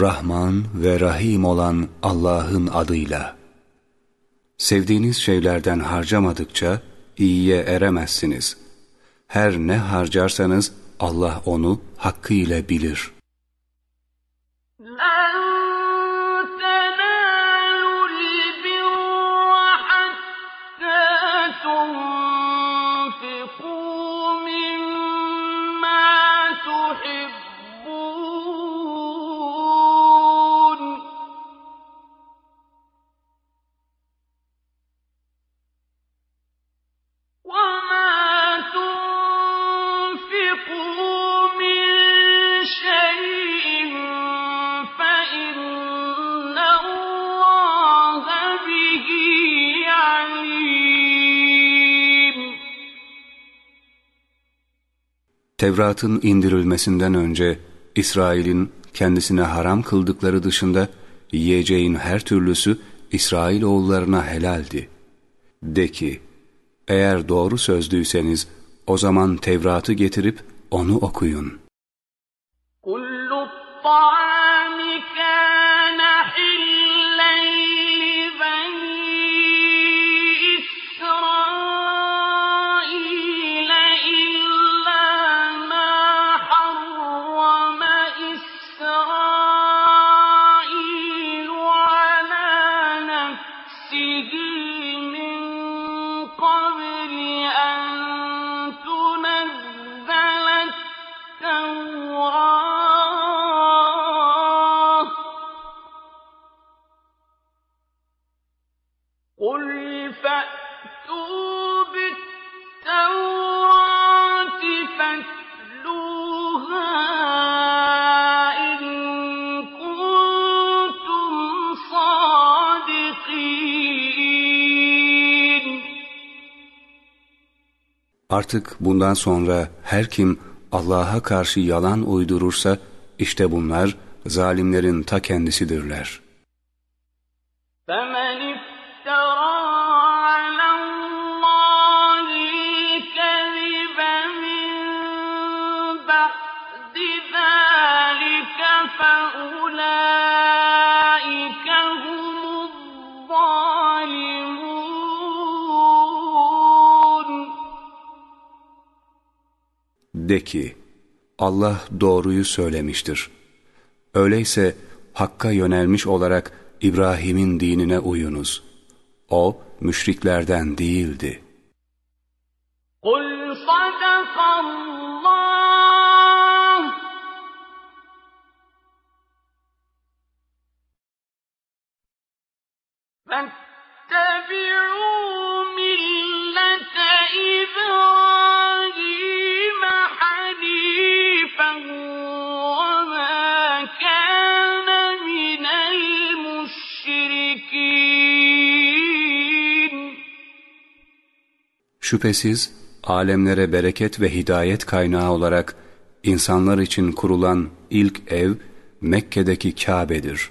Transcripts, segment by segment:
Rahman ve Rahim olan Allah'ın adıyla. Sevdiğiniz şeylerden harcamadıkça iyiye eremezsiniz. Her ne harcarsanız Allah onu hakkıyla bilir. Tevrat'ın indirilmesinden önce İsrail'in kendisine haram kıldıkları dışında yiyeceğin her türlüsü İsrail oğullarına helaldi. De ki, eğer doğru sözlüyseniz o zaman Tevrat'ı getirip onu okuyun. Kullu Artık bundan sonra her kim Allah'a karşı yalan uydurursa işte bunlar zalimlerin ta kendisidirler. De ki, Allah doğruyu söylemiştir. Öyleyse Hakk'a yönelmiş olarak İbrahim'in dinine uyunuz. O, müşriklerden değildi. قُلْ صَدَقَ Şüphesiz alemlere bereket ve hidayet kaynağı olarak insanlar için kurulan ilk ev Mekke'deki Kabe'dir.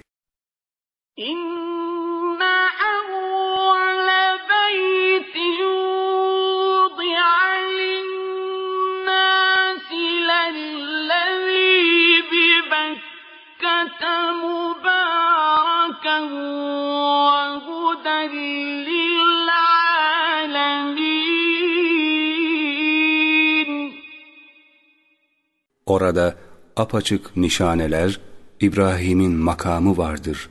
Orada apaçık nişaneler, İbrahim'in makamı vardır.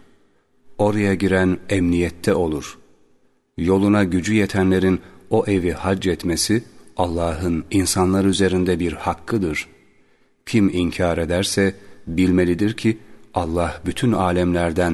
Oraya giren emniyette olur. Yoluna gücü yetenlerin o evi hac etmesi, Allah'ın insanlar üzerinde bir hakkıdır. Kim inkar ederse, bilmelidir ki, Allah bütün alemlerden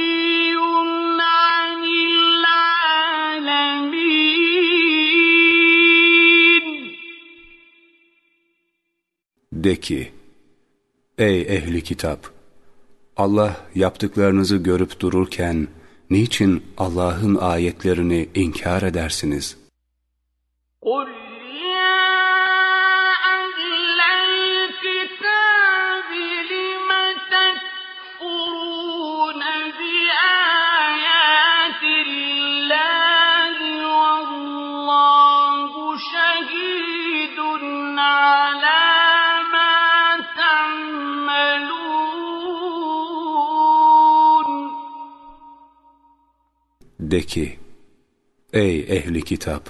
De ki, ey ehli kitap! Allah yaptıklarınızı görüp dururken, niçin Allah'ın ayetlerini inkar edersiniz? قُلْ De ki, ey ehli kitap!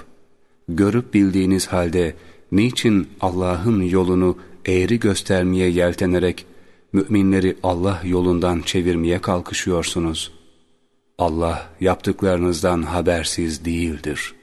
Görüp bildiğiniz halde niçin Allah'ın yolunu eğri göstermeye yeltenerek müminleri Allah yolundan çevirmeye kalkışıyorsunuz? Allah yaptıklarınızdan habersiz değildir.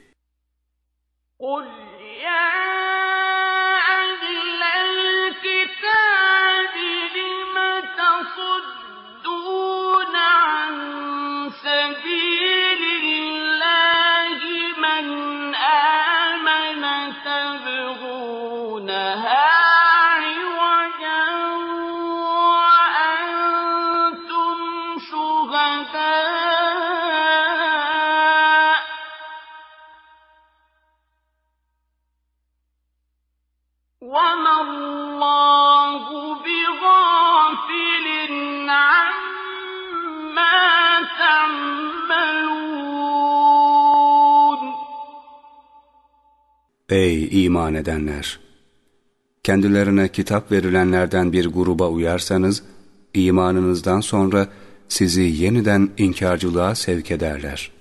Ey iman edenler! Kendilerine kitap verilenlerden bir gruba uyarsanız, imanınızdan sonra sizi yeniden inkarcılığa sevk ederler.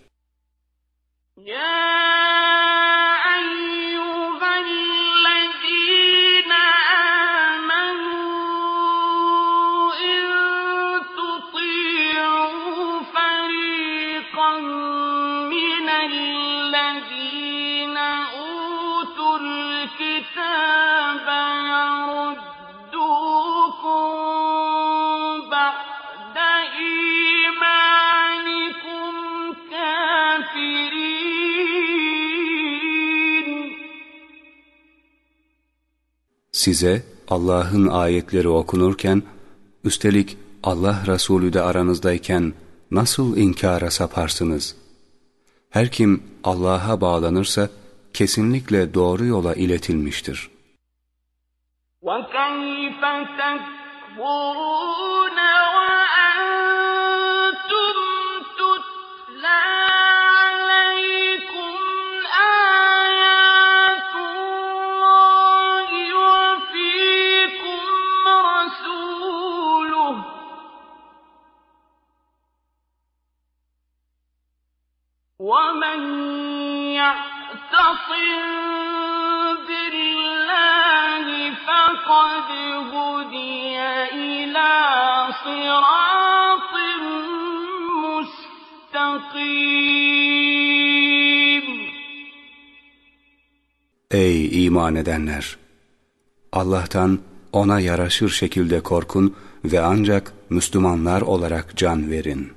Size Allah'ın ayetleri okunurken, üstelik Allah Resulü de aranızdayken nasıl inkara saparsınız? Her kim Allah'a bağlanırsa kesinlikle doğru yola iletilmiştir. وَكَيْفَ تَكْفُرُونَ ومن يعتصم بالله فقد هدي إلى صراط مستقيم Ey iman edenler! Allah'tan ona yaraşır şekilde korkun ve ancak Müslümanlar olarak can verin.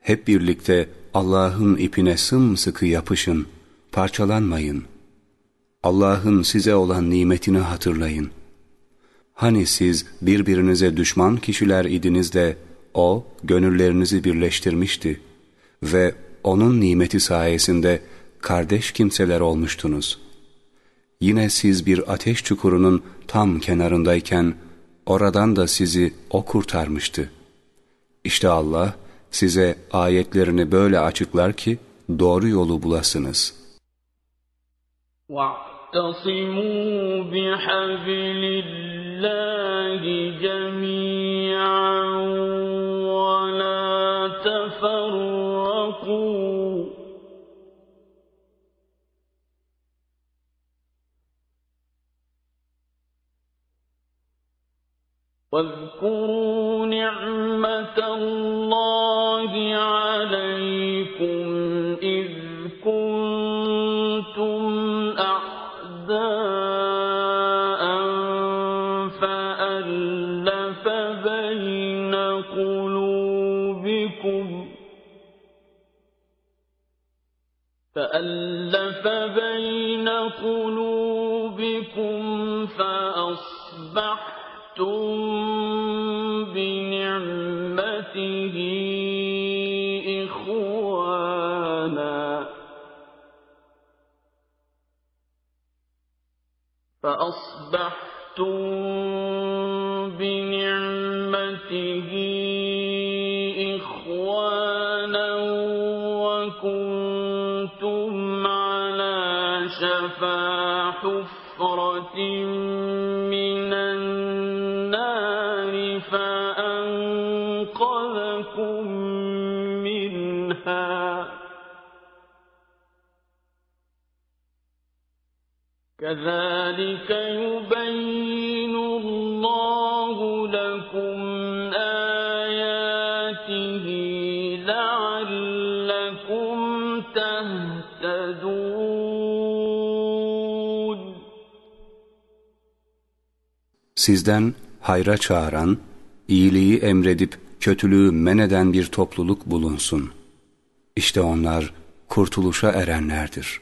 Hep birlikte Allah'ın ipine sımsıkı yapışın, parçalanmayın. Allah'ın size olan nimetini hatırlayın. Hani siz birbirinize düşman kişiler idiniz de O gönüllerinizi birleştirmişti ve O'nun nimeti sayesinde kardeş kimseler olmuştunuz. Yine siz bir ateş çukurunun tam kenarındayken oradan da sizi O kurtarmıştı. İşte Allah, size ayetlerini böyle açıklar ki doğru yolu bulasınız. وَاعْتَصِمُوا بِحَبْلِ اللّٰهِ جَمِيعًا واذكروا نعمة الله عليكم إذ كنتم فألف بين قلوبكم فألف بين قلوبكم فأصبحتم فأصبحتم بنعمته إخوانا وكنتم على شفا حفرة كذلك يبين الله لكم آياته لعلكم تهتدون Sizden hayra çağıran, iyiliği emredip kötülüğü men eden bir topluluk bulunsun. İşte onlar kurtuluşa erenlerdir.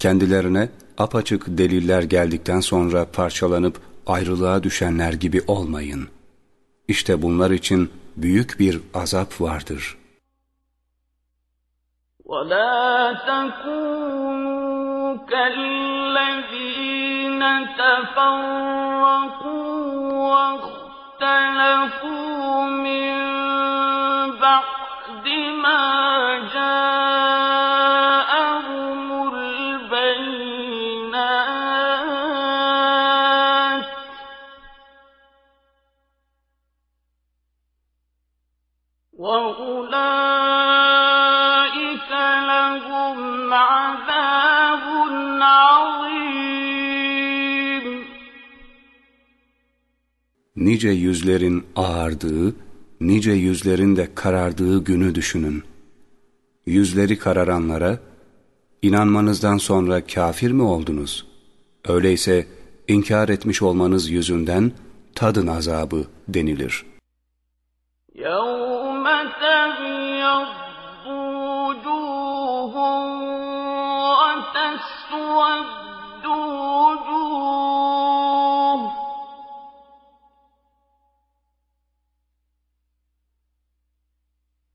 Kendilerine apaçık deliller geldikten sonra parçalanıp ayrılığa düşenler gibi olmayın. İşte bunlar için büyük bir azap vardır. ولا تكونوا كالذين تفرقوا واختلفوا من بعد ما جاءهم Nice yüzlerin ağardığı, nice yüzlerin de karardığı günü düşünün. Yüzleri kararanlara, inanmanızdan sonra kafir mi oldunuz? Öyleyse inkar etmiş olmanız yüzünden tadın azabı denilir. يوم تبيض وجوه وتسود وجوه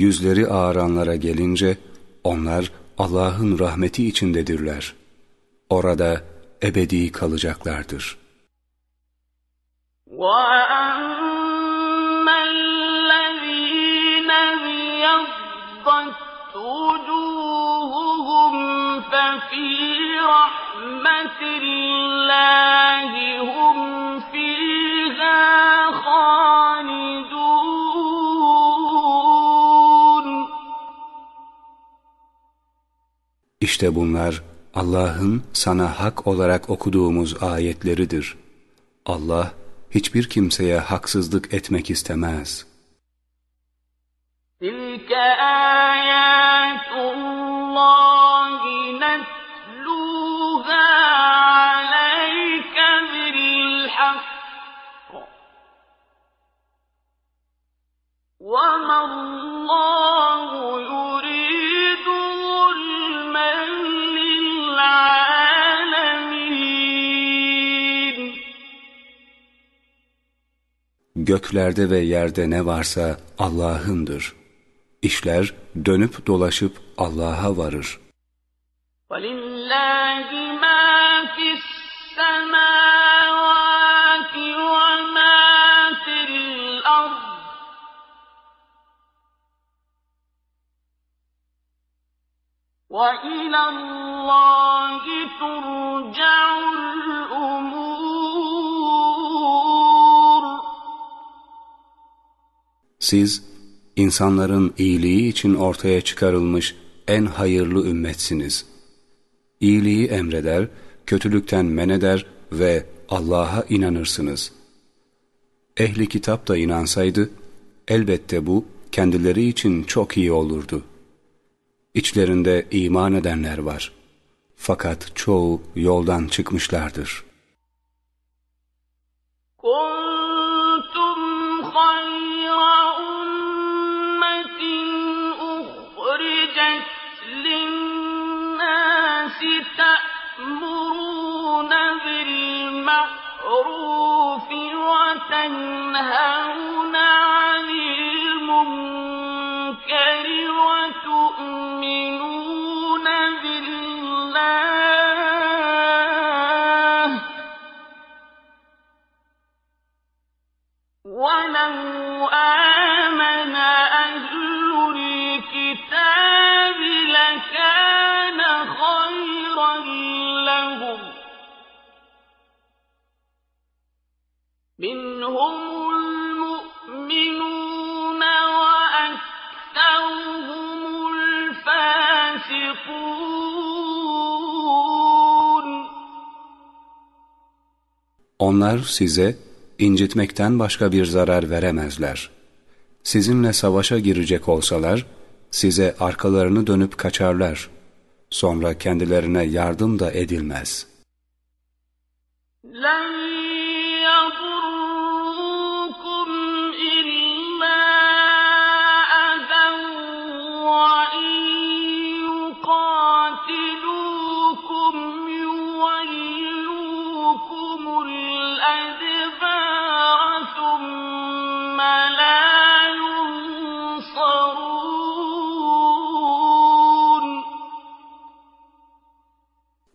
Yüzleri ağaranlara gelince onlar Allah'ın rahmeti içindedirler. Orada ebedi kalacaklardır. وأما الذين ابيضت وجوههم ففي رحمة الله هم İşte bunlar Allah'ın sana hak olarak okuduğumuz ayetleridir. Allah hiçbir kimseye haksızlık etmek istemez. تِلْكَ آيَاتُ اللّٰهِ نَتْلُوهَا عَلَيْكَ بِالْحَقِّ وَمَا اللّٰهُ Göklerde ve yerde ne varsa Allah'ındır. İşler dönüp dolaşıp Allah'a varır. وَلِلَّهِ مَا فِي السَّمَاوَاتِ وَمَا فِي الْأَرْضِ وَإِلَى اللّٰهِ تُرْجَعُ الْأُمُورُ Siz insanların iyiliği için ortaya çıkarılmış en hayırlı ümmetsiniz. İyiliği emreder, kötülükten men eder ve Allah'a inanırsınız. Ehli kitap da inansaydı, elbette bu kendileri için çok iyi olurdu. İçlerinde iman edenler var. Fakat çoğu yoldan çıkmışlardır. كنتم خير بالمعروف وتنهون عن المنكر وتؤمنون بالله ولو منهم المؤمنون وأكثرهم الفاسقون Onlar size incitmekten başka bir zarar veremezler. Sizinle savaşa girecek olsalar, size arkalarını dönüp kaçarlar. Sonra kendilerine yardım da edilmez. لن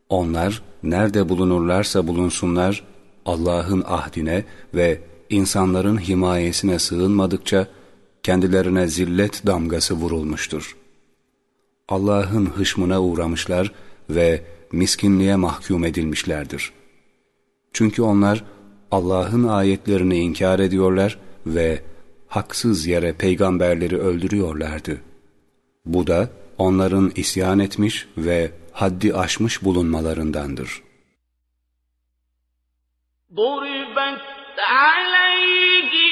Onlar nerede bulunurlarsa bulunsunlar, Allah'ın ahdine ve insanların himayesine sığınmadıkça kendilerine zillet damgası vurulmuştur. Allah'ın hışmına uğramışlar ve miskinliğe mahkum edilmişlerdir. Çünkü onlar Allah'ın ayetlerini inkar ediyorlar ve haksız yere peygamberleri öldürüyorlardı. Bu da onların isyan etmiş ve haddi aşmış bulunmalarındandır. ضربت عليهم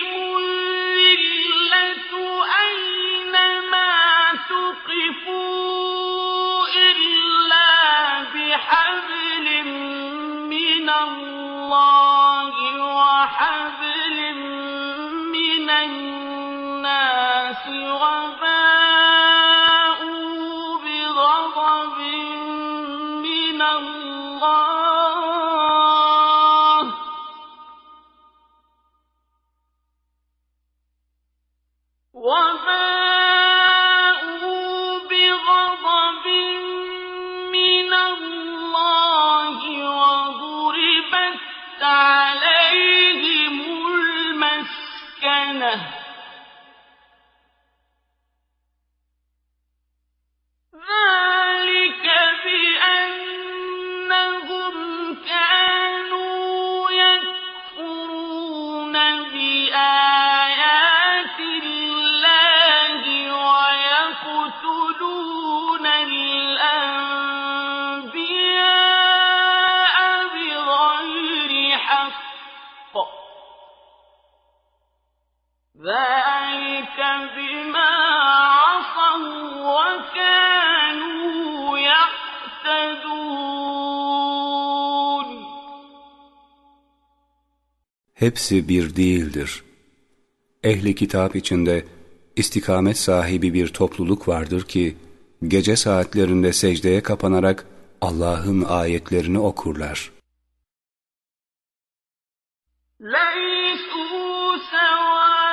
hepsi bir değildir. Ehli kitap içinde istikamet sahibi bir topluluk vardır ki, gece saatlerinde secdeye kapanarak Allah'ın ayetlerini okurlar. ليسوا سواء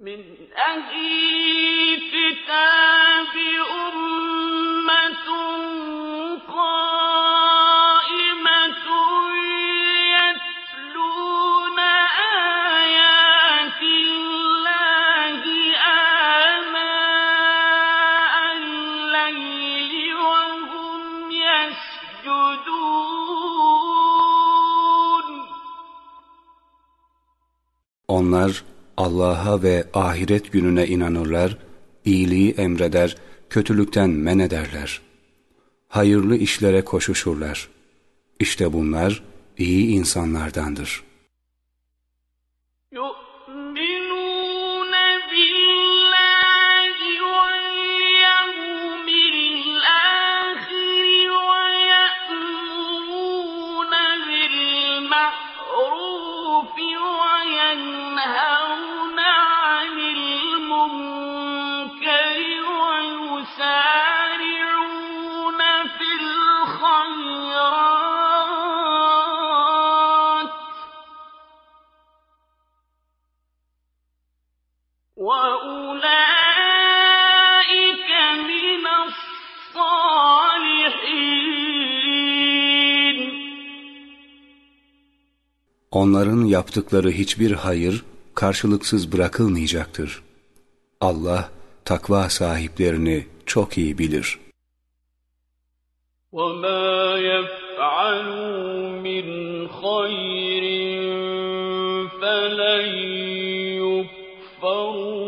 من أهل Onlar Allah'a ve ahiret gününe inanırlar, iyiliği emreder, kötülükten men ederler. Hayırlı işlere koşuşurlar. İşte bunlar iyi insanlardandır. Onların yaptıkları hiçbir hayır karşılıksız bırakılmayacaktır. Allah takva sahiplerini çok iyi bilir. وما يفعلوا من خير فلن يكفروه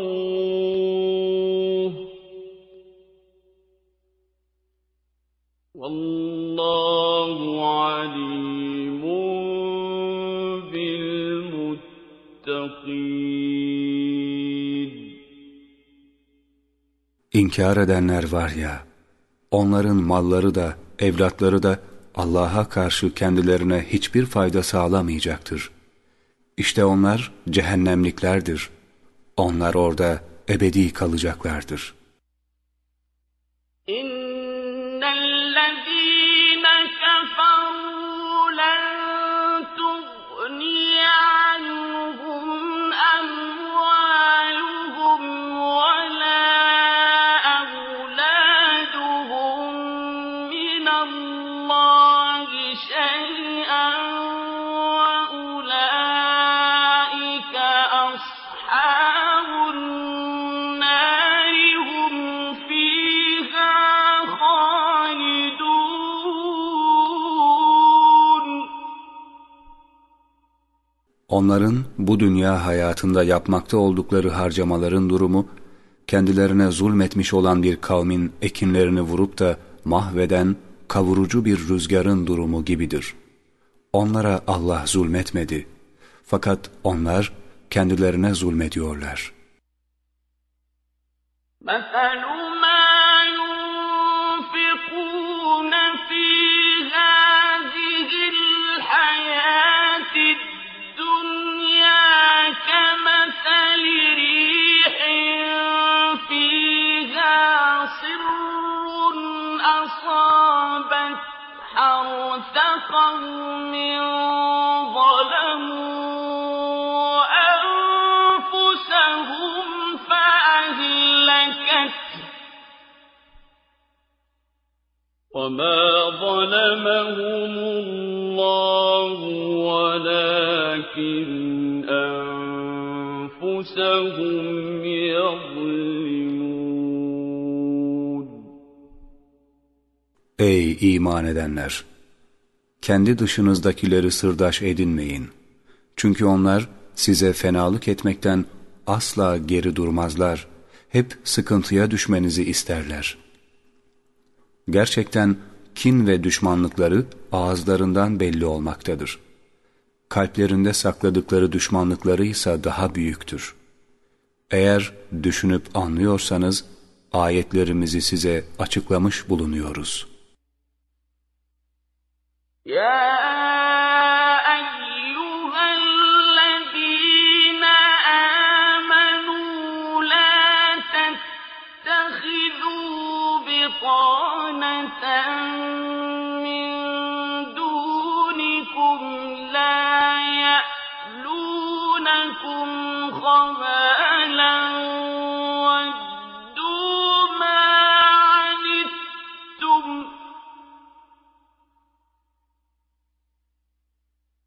والله عليم İnkar edenler var ya, onların malları da, evlatları da Allah'a karşı kendilerine hiçbir fayda sağlamayacaktır. İşte onlar cehennemliklerdir. Onlar orada ebedi kalacaklardır. Onların bu dünya hayatında yapmakta oldukları harcamaların durumu, kendilerine zulmetmiş olan bir kavmin ekinlerini vurup da mahveden kavurucu bir rüzgarın durumu gibidir. Onlara Allah zulmetmedi. Fakat onlar kendilerine zulmediyorlar. مثل وما ظلمهم الله ولكن أنفسهم يظلمون Ey iman edenler! Kendi dışınızdakileri sırdaş edinmeyin. Çünkü onlar size fenalık etmekten asla geri durmazlar. Hep sıkıntıya düşmenizi isterler. Gerçekten kin ve düşmanlıkları ağızlarından belli olmaktadır. Kalplerinde sakladıkları düşmanlıkları ise daha büyüktür. Eğer düşünüp anlıyorsanız ayetlerimizi size açıklamış bulunuyoruz. Ya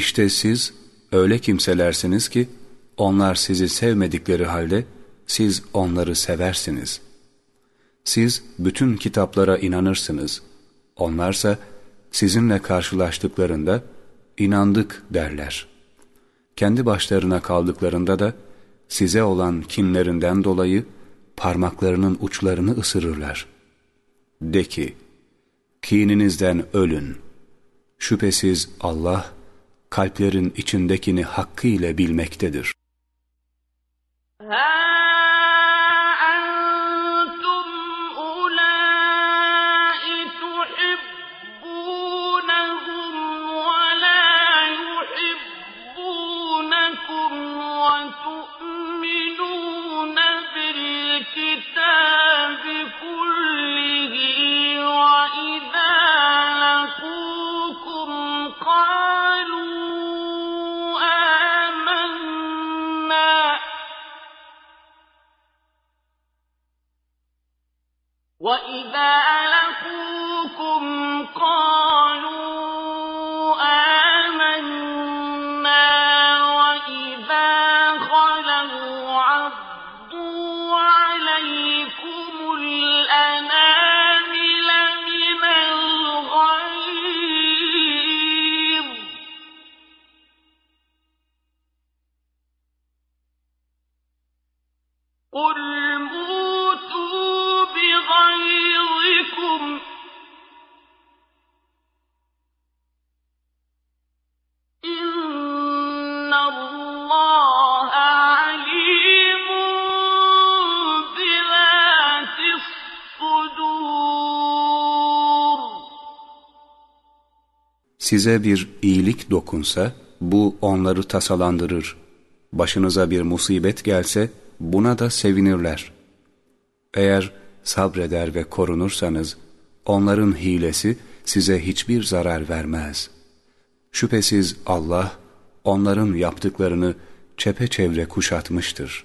İşte siz öyle kimselersiniz ki onlar sizi sevmedikleri halde siz onları seversiniz. Siz bütün kitaplara inanırsınız. Onlarsa sizinle karşılaştıklarında inandık derler. Kendi başlarına kaldıklarında da size olan kinlerinden dolayı parmaklarının uçlarını ısırırlar. De ki, kininizden ölün. Şüphesiz Allah, kalplerin içindekini hakkıyla bilmektedir. Ha أَنْ Size bir iyilik dokunsa, bu onları tasalandırır. Başınıza bir musibet gelse, buna da sevinirler. Eğer sabreder ve korunursanız, onların hilesi size hiçbir zarar vermez. Şüphesiz Allah, onların yaptıklarını çepeçevre kuşatmıştır.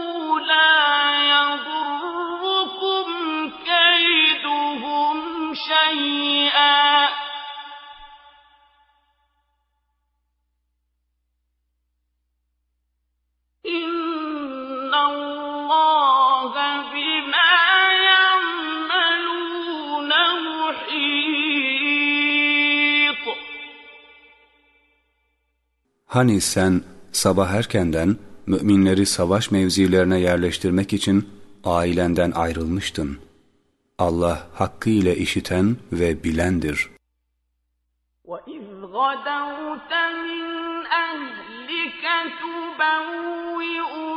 Hani sen sabah erkenden müminleri savaş mevzilerine yerleştirmek için ailenden ayrılmıştın. Allah hakkıyla işiten ve bilendir. وَإِذْ غَدَوْتَ مِنْ أَهْلِكَ تُبَوِّئُ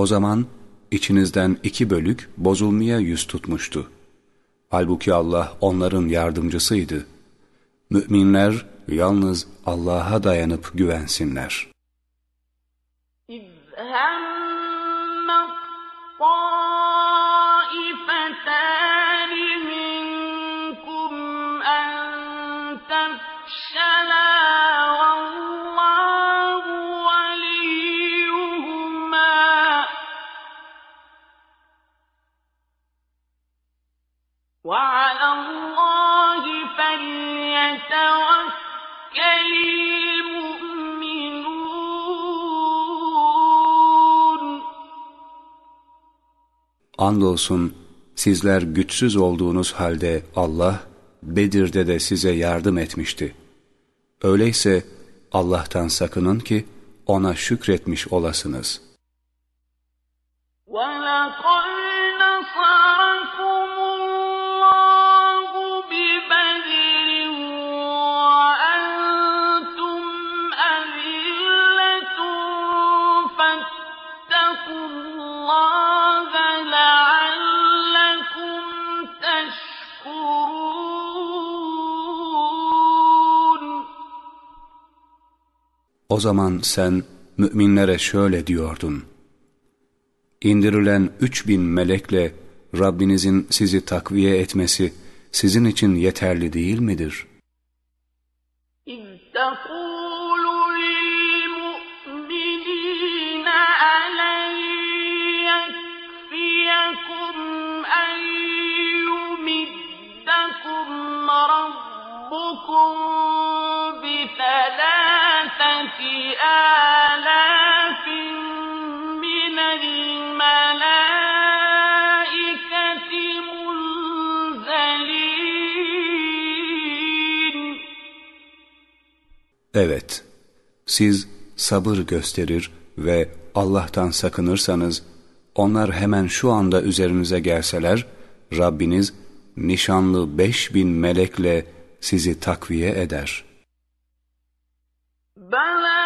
O zaman içinizden iki bölük bozulmaya yüz tutmuştu. Halbuki Allah onların yardımcısıydı. Müminler yalnız Allah'a dayanıp güvensinler. Andolsun sizler güçsüz olduğunuz halde Allah Bedir'de de size yardım etmişti. Öyleyse Allah'tan sakının ki ona şükretmiş olasınız. وَلَقَدْ نَصَرَكُمُ O zaman sen müminlere şöyle diyordun. İndirilen üç bin melekle Rabbinizin sizi takviye etmesi sizin için yeterli değil midir? Evet, siz sabır gösterir ve Allah'tan sakınırsanız, onlar hemen şu anda üzerinize gelseler, Rabbiniz nişanlı beş bin melekle sizi takviye eder. Bela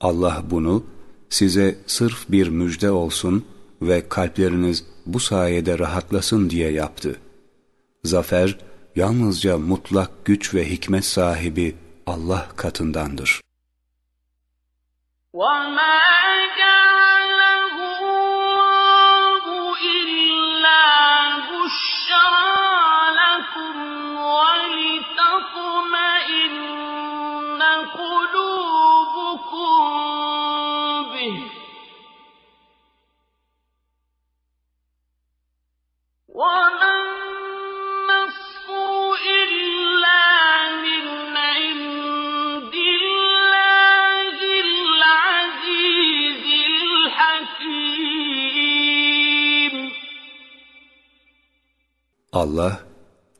Allah bunu size sırf bir müjde olsun ve kalpleriniz bu sayede rahatlasın diye yaptı. Zafer yalnızca mutlak güç ve hikmet sahibi Allah katındandır. وَمَا Allah,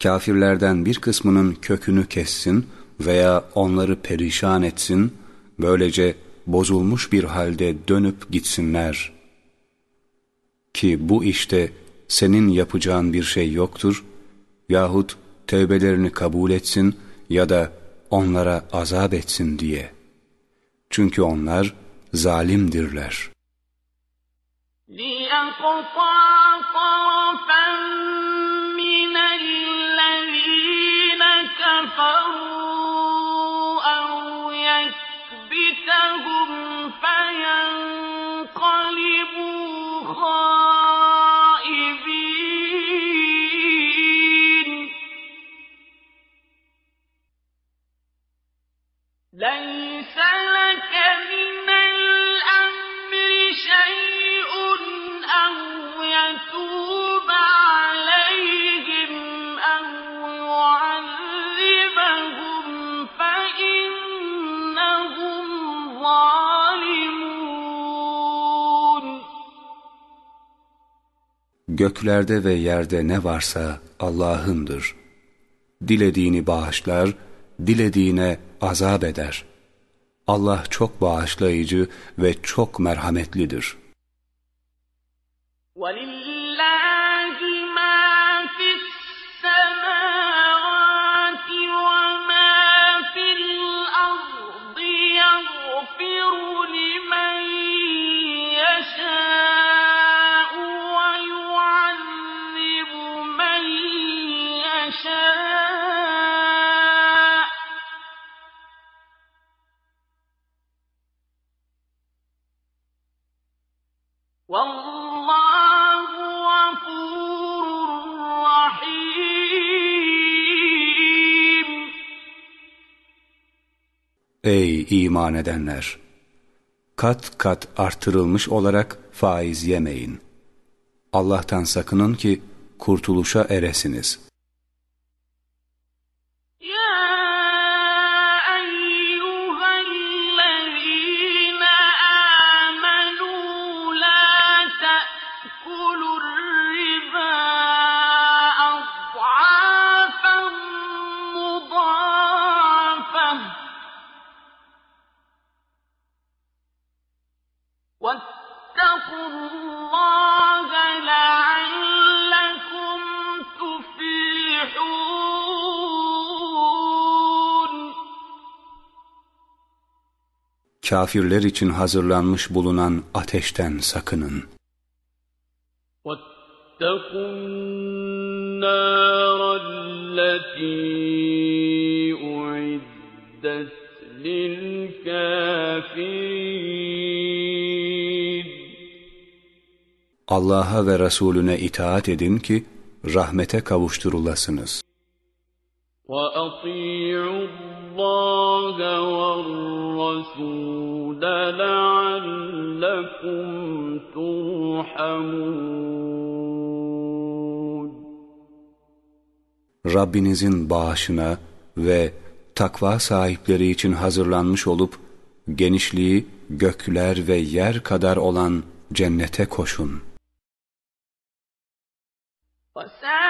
kafirlerden bir kısmının kökünü kessin veya onları perişan etsin, böylece bozulmuş bir halde dönüp gitsinler. Ki bu işte senin yapacağın bir şey yoktur, yahut tevbelerini kabul etsin ya da onlara azap etsin diye. Çünkü onlar zalimdirler. لِيَقْطَعَ طَرَفًا Göklerde ve yerde ne varsa Allah'ındır. Dilediğini bağışlar, dilediğine azap eder. Allah çok bağışlayıcı ve çok merhametlidir. وَلِلَّهِ Ey iman edenler! Kat kat artırılmış olarak faiz yemeyin. Allah'tan sakının ki kurtuluşa eresiniz. Kafirler için hazırlanmış bulunan ateşten sakının. واتقوا النار التي أعدت للكافرين Allah'a ve Resulüne itaat edin ki rahmete kavuşturulasınız. وأطيعوا الله والرسول لعلكم ترحمون Rabbinizin bağışına ve takva sahipleri için hazırlanmış olup genişliği gökler ve yer kadar olan cennete koşun. وسارعوا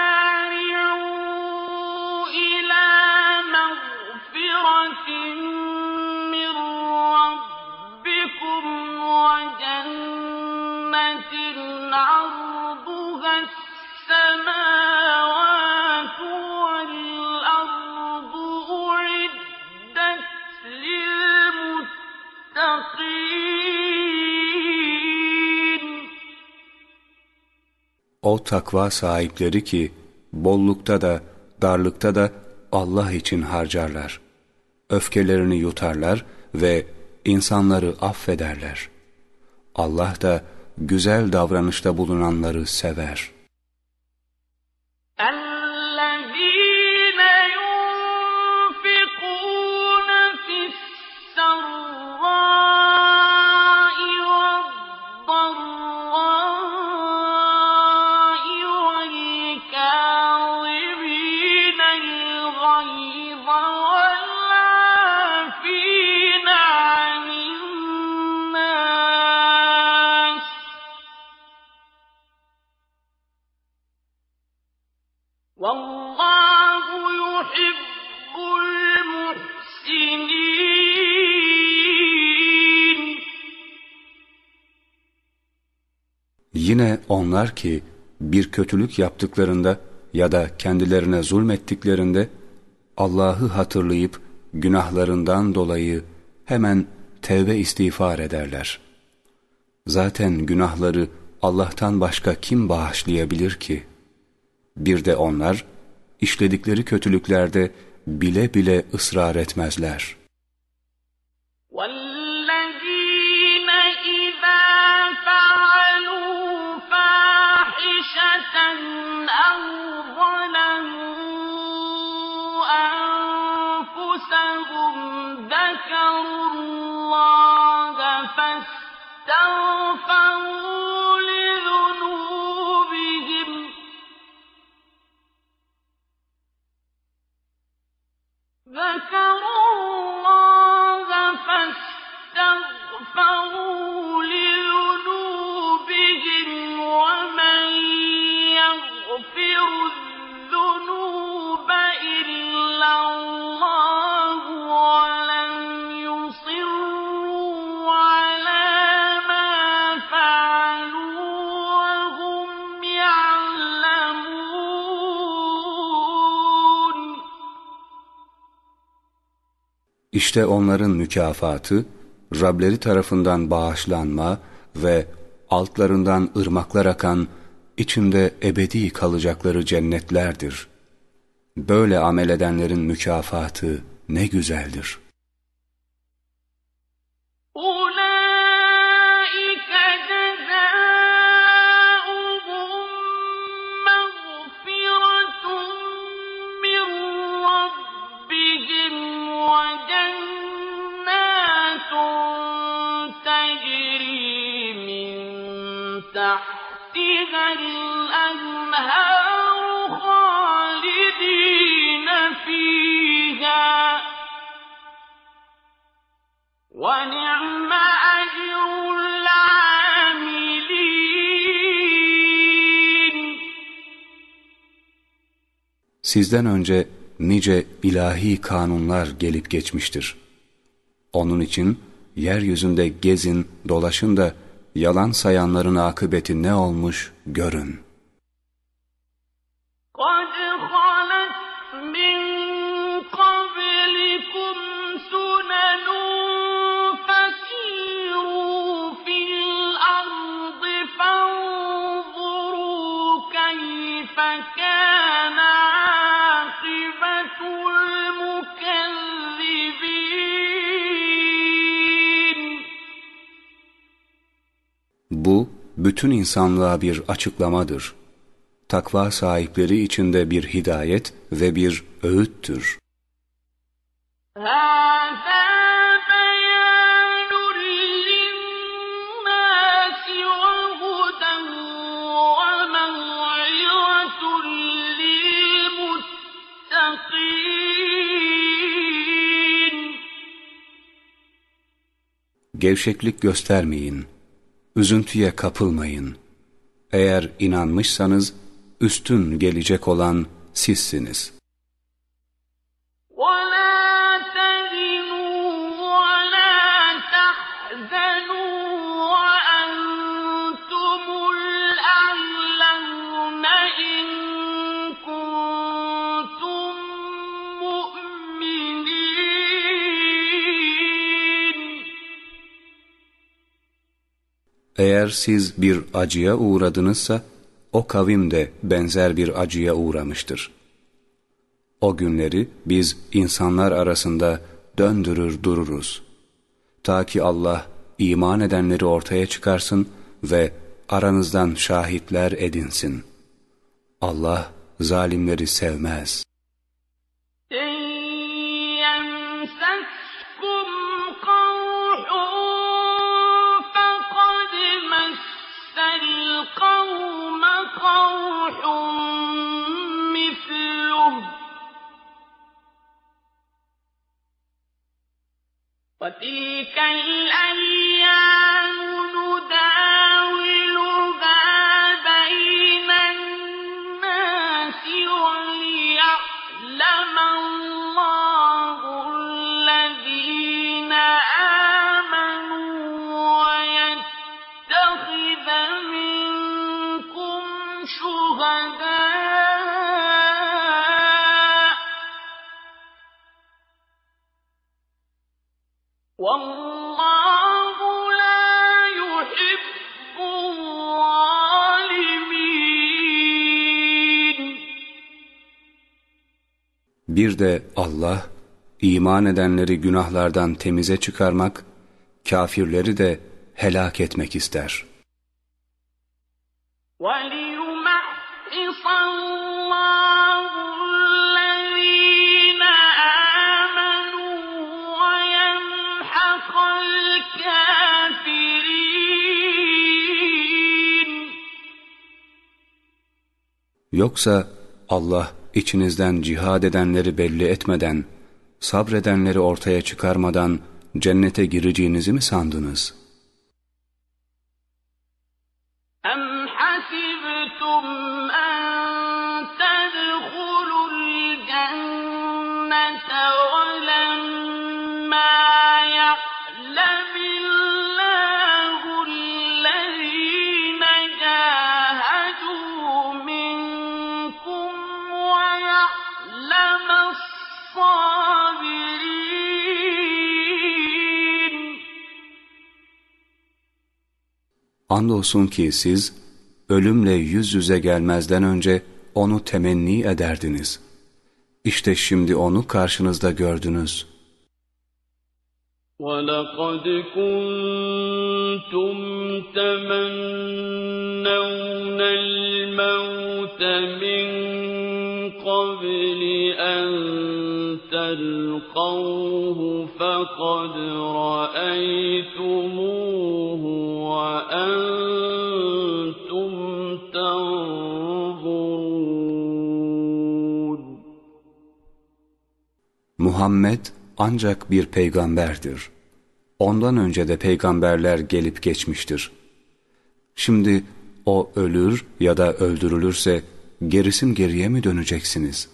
O takva sahipleri ki bollukta da darlıkta da Allah için harcarlar. Öfkelerini yutarlar ve insanları affederler. Allah da güzel davranışta bulunanları sever. Yine onlar ki bir kötülük yaptıklarında ya da kendilerine zulmettiklerinde Allah'ı hatırlayıp günahlarından dolayı hemen tevbe istiğfar ederler. Zaten günahları Allah'tan başka kim bağışlayabilir ki? Bir de onlar işledikleri kötülüklerde bile bile ısrar etmezler. ذكروا الله فاستغفروا İşte onların mükafatı, Rableri tarafından bağışlanma ve altlarından ırmaklar akan, içinde ebedi kalacakları cennetlerdir. Böyle amel edenlerin mükafatı ne güzeldir. Sizden önce nice ilahi kanunlar gelip geçmiştir. Onun için yeryüzünde gezin, dolaşın da yalan sayanların akıbeti ne olmuş görün. قَدْ خَلَتْ مِن bütün insanlığa bir açıklamadır. Takva sahipleri için de bir hidayet ve bir öğüttür. Gevşeklik göstermeyin üzüntüye kapılmayın. Eğer inanmışsanız, üstün gelecek olan sizsiniz. Eğer siz bir acıya uğradınızsa, o kavim de benzer bir acıya uğramıştır. O günleri biz insanlar arasında döndürür dururuz. Ta ki Allah iman edenleri ortaya çıkarsın ve aranızdan şahitler edinsin. Allah zalimleri sevmez. Bir de Allah, iman edenleri günahlardan temize çıkarmak, kafirleri de helak etmek ister. وَلِيُمَحِّصَ اللَّهُ الَّذِينَ آمَنُوا وَيَمْحَقَ الْكَافِرِينَ Yoksa Allah içinizden cihad edenleri belli etmeden, sabredenleri ortaya çıkarmadan cennete gireceğinizi mi sandınız? Andolsun ki siz ölümle yüz yüze gelmezden önce onu temenni ederdiniz. İşte şimdi onu karşınızda gördünüz. وَلَقَدْ كُنْتُمْ تَمَنَّوْنَ الْمَوْتَ مِنْ قَبْلِ أَنْ تَلْقَوْهُ فَقَدْ رَأَيْتُمُوهُ Muhammed ancak bir peygamberdir. Ondan önce de peygamberler gelip geçmiştir. Şimdi o ölür ya da öldürülürse gerisin geriye mi döneceksiniz?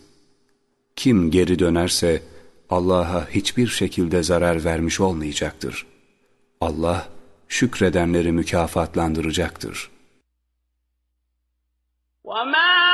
Kim geri dönerse Allah'a hiçbir şekilde zarar vermiş olmayacaktır. Allah şükredenleri mükafatlandıracaktır. وَمَا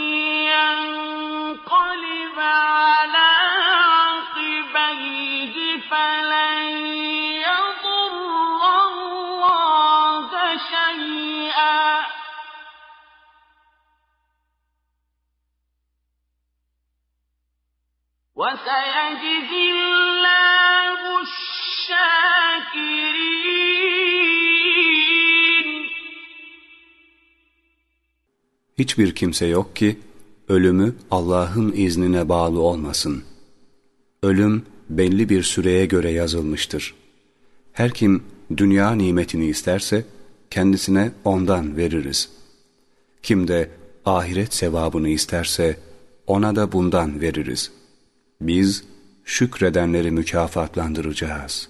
Hiçbir kimse yok ki ölümü Allah'ın iznine bağlı olmasın. Ölüm belli bir süreye göre yazılmıştır. Her kim dünya nimetini isterse kendisine ondan veririz. Kim de ahiret sevabını isterse ona da bundan veririz. Biz şükredenleri mükafatlandıracağız.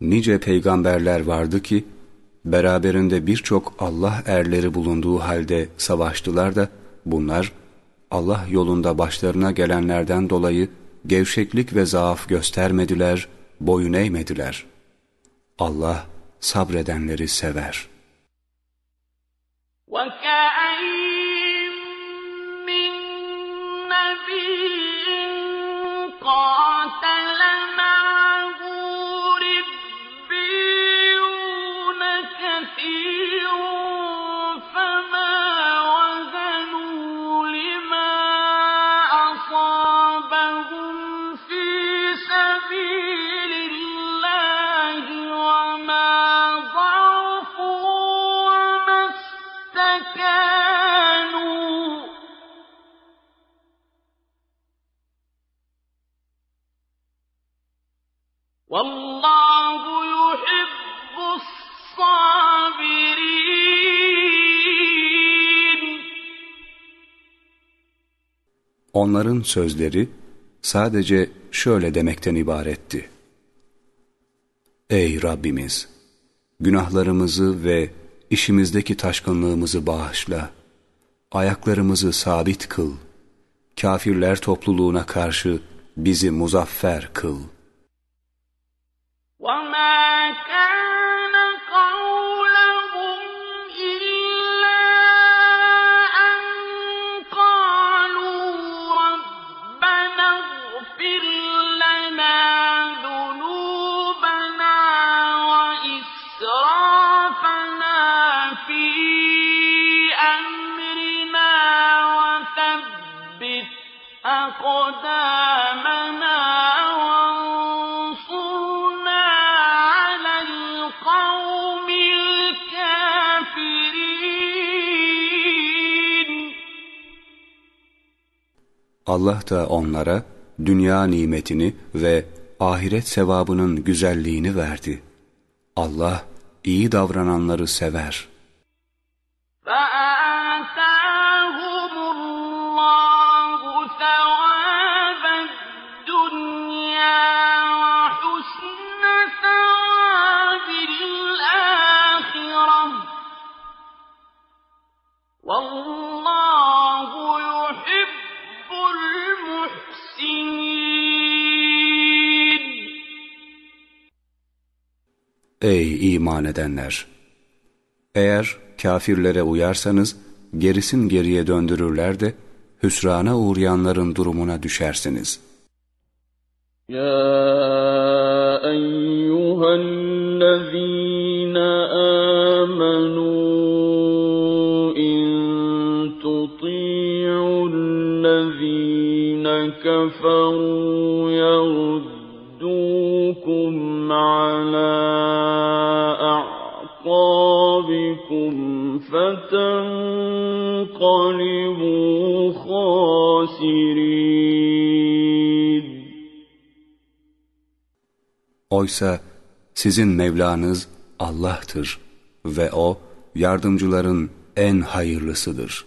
Nice peygamberler vardı ki, beraberinde birçok Allah erleri bulunduğu halde savaştılar da, bunlar Allah yolunda başlarına gelenlerden dolayı gevşeklik ve zaaf göstermediler, boyun eğmediler. Allah sabredenleri sever. وَكَأَيِّن Onların sözleri sadece şöyle demekten ibaretti. Ey Rabbimiz! Günahlarımızı ve işimizdeki taşkınlığımızı bağışla. Ayaklarımızı sabit kıl. Kafirler topluluğuna karşı bizi muzaffer kıl. وما كان Allah da onlara dünya nimetini ve ahiret sevabının güzelliğini verdi. Allah iyi davrananları sever. Ey iman edenler! Eğer kafirlere uyarsanız gerisin geriye döndürürler de hüsrana uğrayanların durumuna düşersiniz. Ya eyyühellezîne âmenû in tuti'ullezîne keferû yerdûkum alâ يردوكم على أعقابكم فتنقلبوا خاسرين Oysa sizin Mevlanız Allah'tır ve O yardımcıların en hayırlısıdır.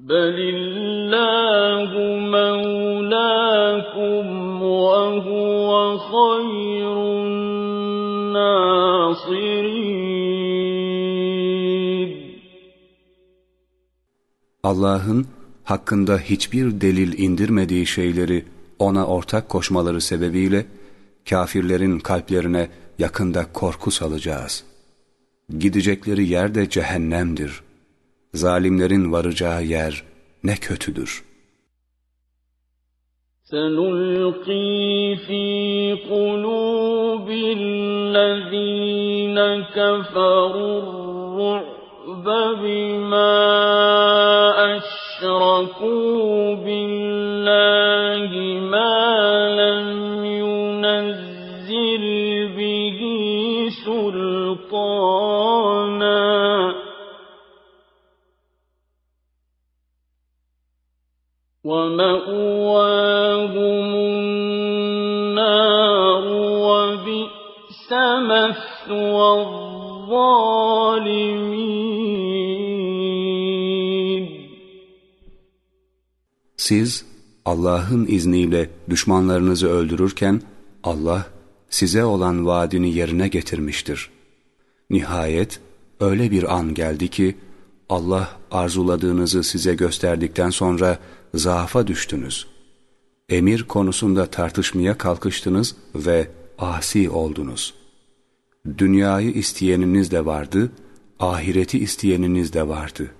بل الله مولاكم وهو خير الناصرين Allah'ın hakkında hiçbir delil indirmediği şeyleri ona ortak koşmaları sebebiyle kafirlerin kalplerine yakında korku salacağız. Gidecekleri yer de cehennemdir. Zalimlerin varacağı yer ne kötüdür. سنلقي في قلوب الذين كفروا الرعب بما أشركوا بالله ما لم ينزل به سلطانا ومأواهم النار وبئس مثوى الظالمين Siz Allah'ın izniyle düşmanlarınızı öldürürken Allah size olan vaadini yerine getirmiştir. Nihayet öyle bir an geldi ki Allah arzuladığınızı size gösterdikten sonra zaafa düştünüz. Emir konusunda tartışmaya kalkıştınız ve asi oldunuz. Dünyayı isteyeniniz de vardı, ahireti isteyeniniz de vardı.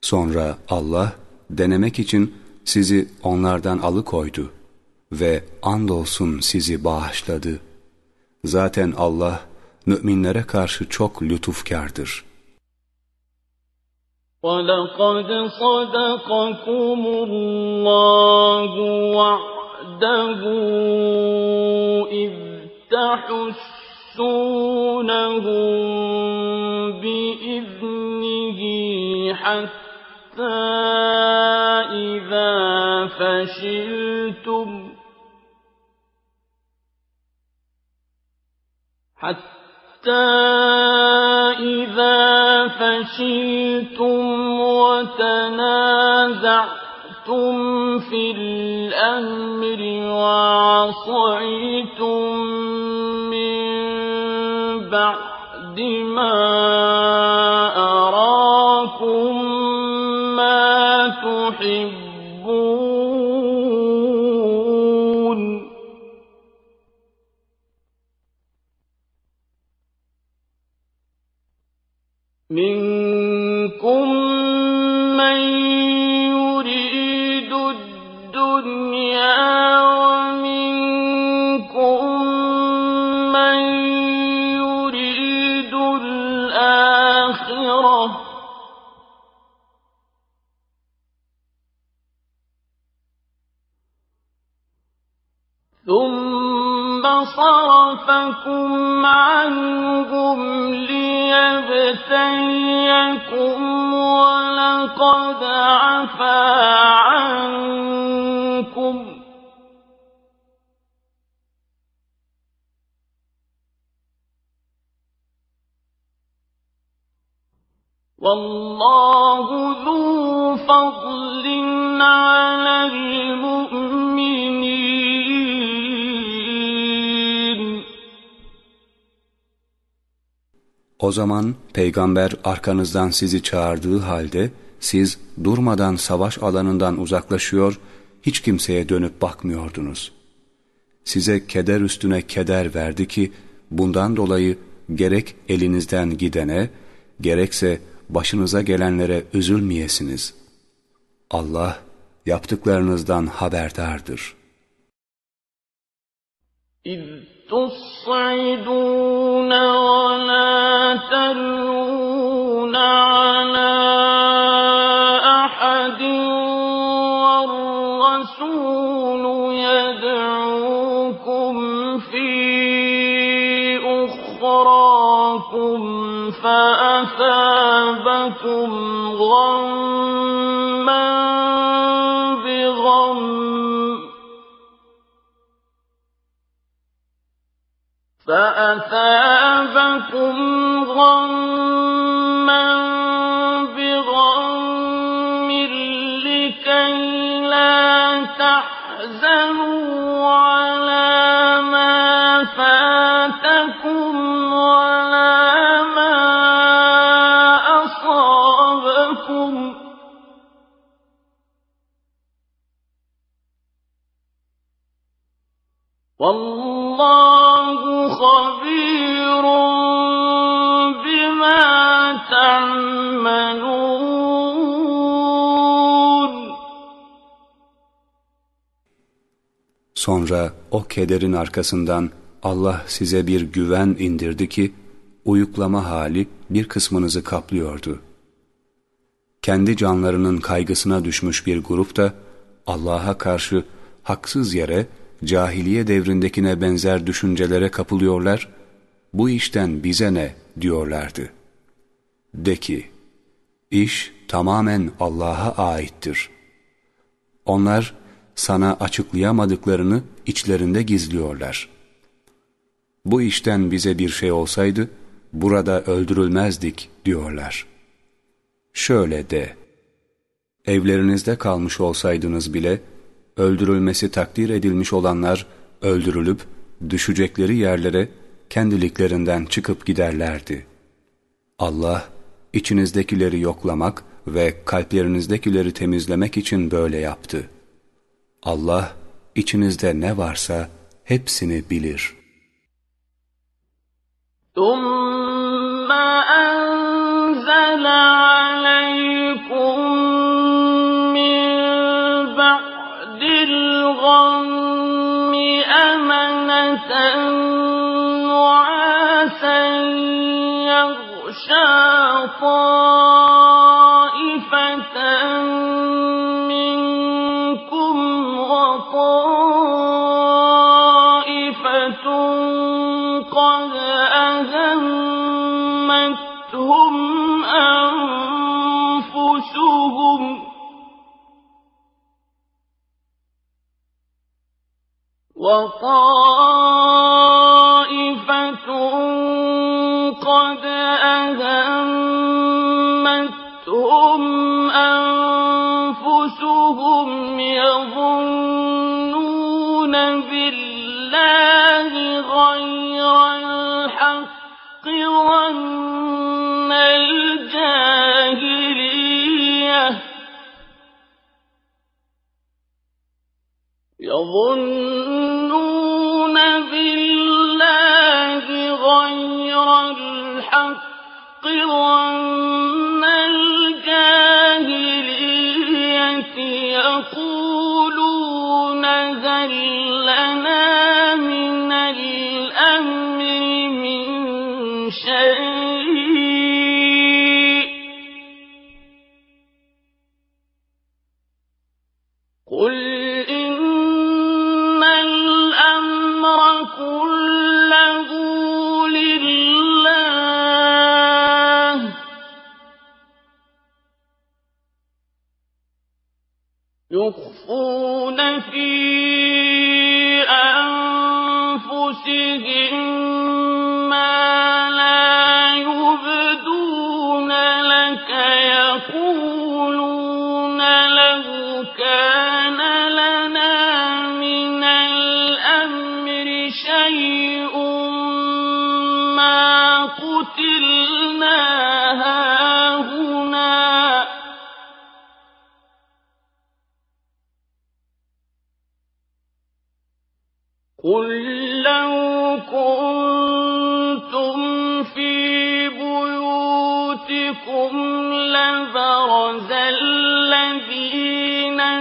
Sonra Allah denemek için sizi onlardan alıkoydu ve andolsun sizi bağışladı. Zaten Allah müminlere karşı çok lütufkardır. ولقد صدقكم الله وعده إذ تحسونهم بإذنه حتى إذا فشلتم حتى إذا فشلتم وتنازعتم في الأمر وعصيتم من بعد ما ثم صرفكم عنهم ليبتليكم ولقد عفا عنكم. والله ذو فضل على المؤمنين O zaman peygamber arkanızdan sizi çağırdığı halde siz durmadan savaş alanından uzaklaşıyor, hiç kimseye dönüp bakmıyordunuz. Size keder üstüne keder verdi ki bundan dolayı gerek elinizden gidene, gerekse başınıza gelenlere üzülmeyesiniz. Allah yaptıklarınızdan haberdardır. İz ve lâ terûne alâ فأثابكم غما بغم لكي لا تحزنوا Sonra o kederin arkasından Allah size bir güven indirdi ki, uyuklama hali bir kısmınızı kaplıyordu. Kendi canlarının kaygısına düşmüş bir grup da Allah'a karşı haksız yere cahiliye devrindekine benzer düşüncelere kapılıyorlar, bu işten bize ne diyorlardı. De ki, iş tamamen Allah'a aittir. Onlar sana açıklayamadıklarını içlerinde gizliyorlar. Bu işten bize bir şey olsaydı, burada öldürülmezdik diyorlar. Şöyle de, evlerinizde kalmış olsaydınız bile, öldürülmesi takdir edilmiş olanlar öldürülüp düşecekleri yerlere kendiliklerinden çıkıp giderlerdi. Allah içinizdekileri yoklamak ve kalplerinizdekileri temizlemek için böyle yaptı. Allah içinizde ne varsa hepsini bilir. ثم أنزل عليكم من بعد الغم أمنة نعاسا يغشى طائفة وطائفة قد أهمتهم أنفسهم يظنون بالله غير الحق ظن الجاهلية يظنون بالله قتلنا هاهنا. قل لو كنتم في بيوتكم لبرز الذين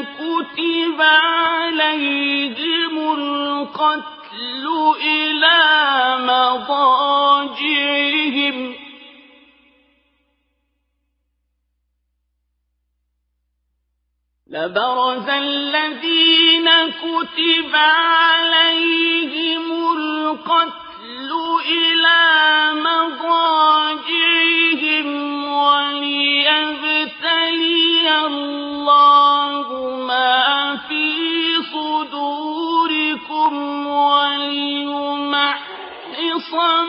كتب عليهم القتل إلى مضاجعهم. لبرز الذين كتب عليهم القتل إلى مضاجعهم وليبتلي الله صدوركم وليمحص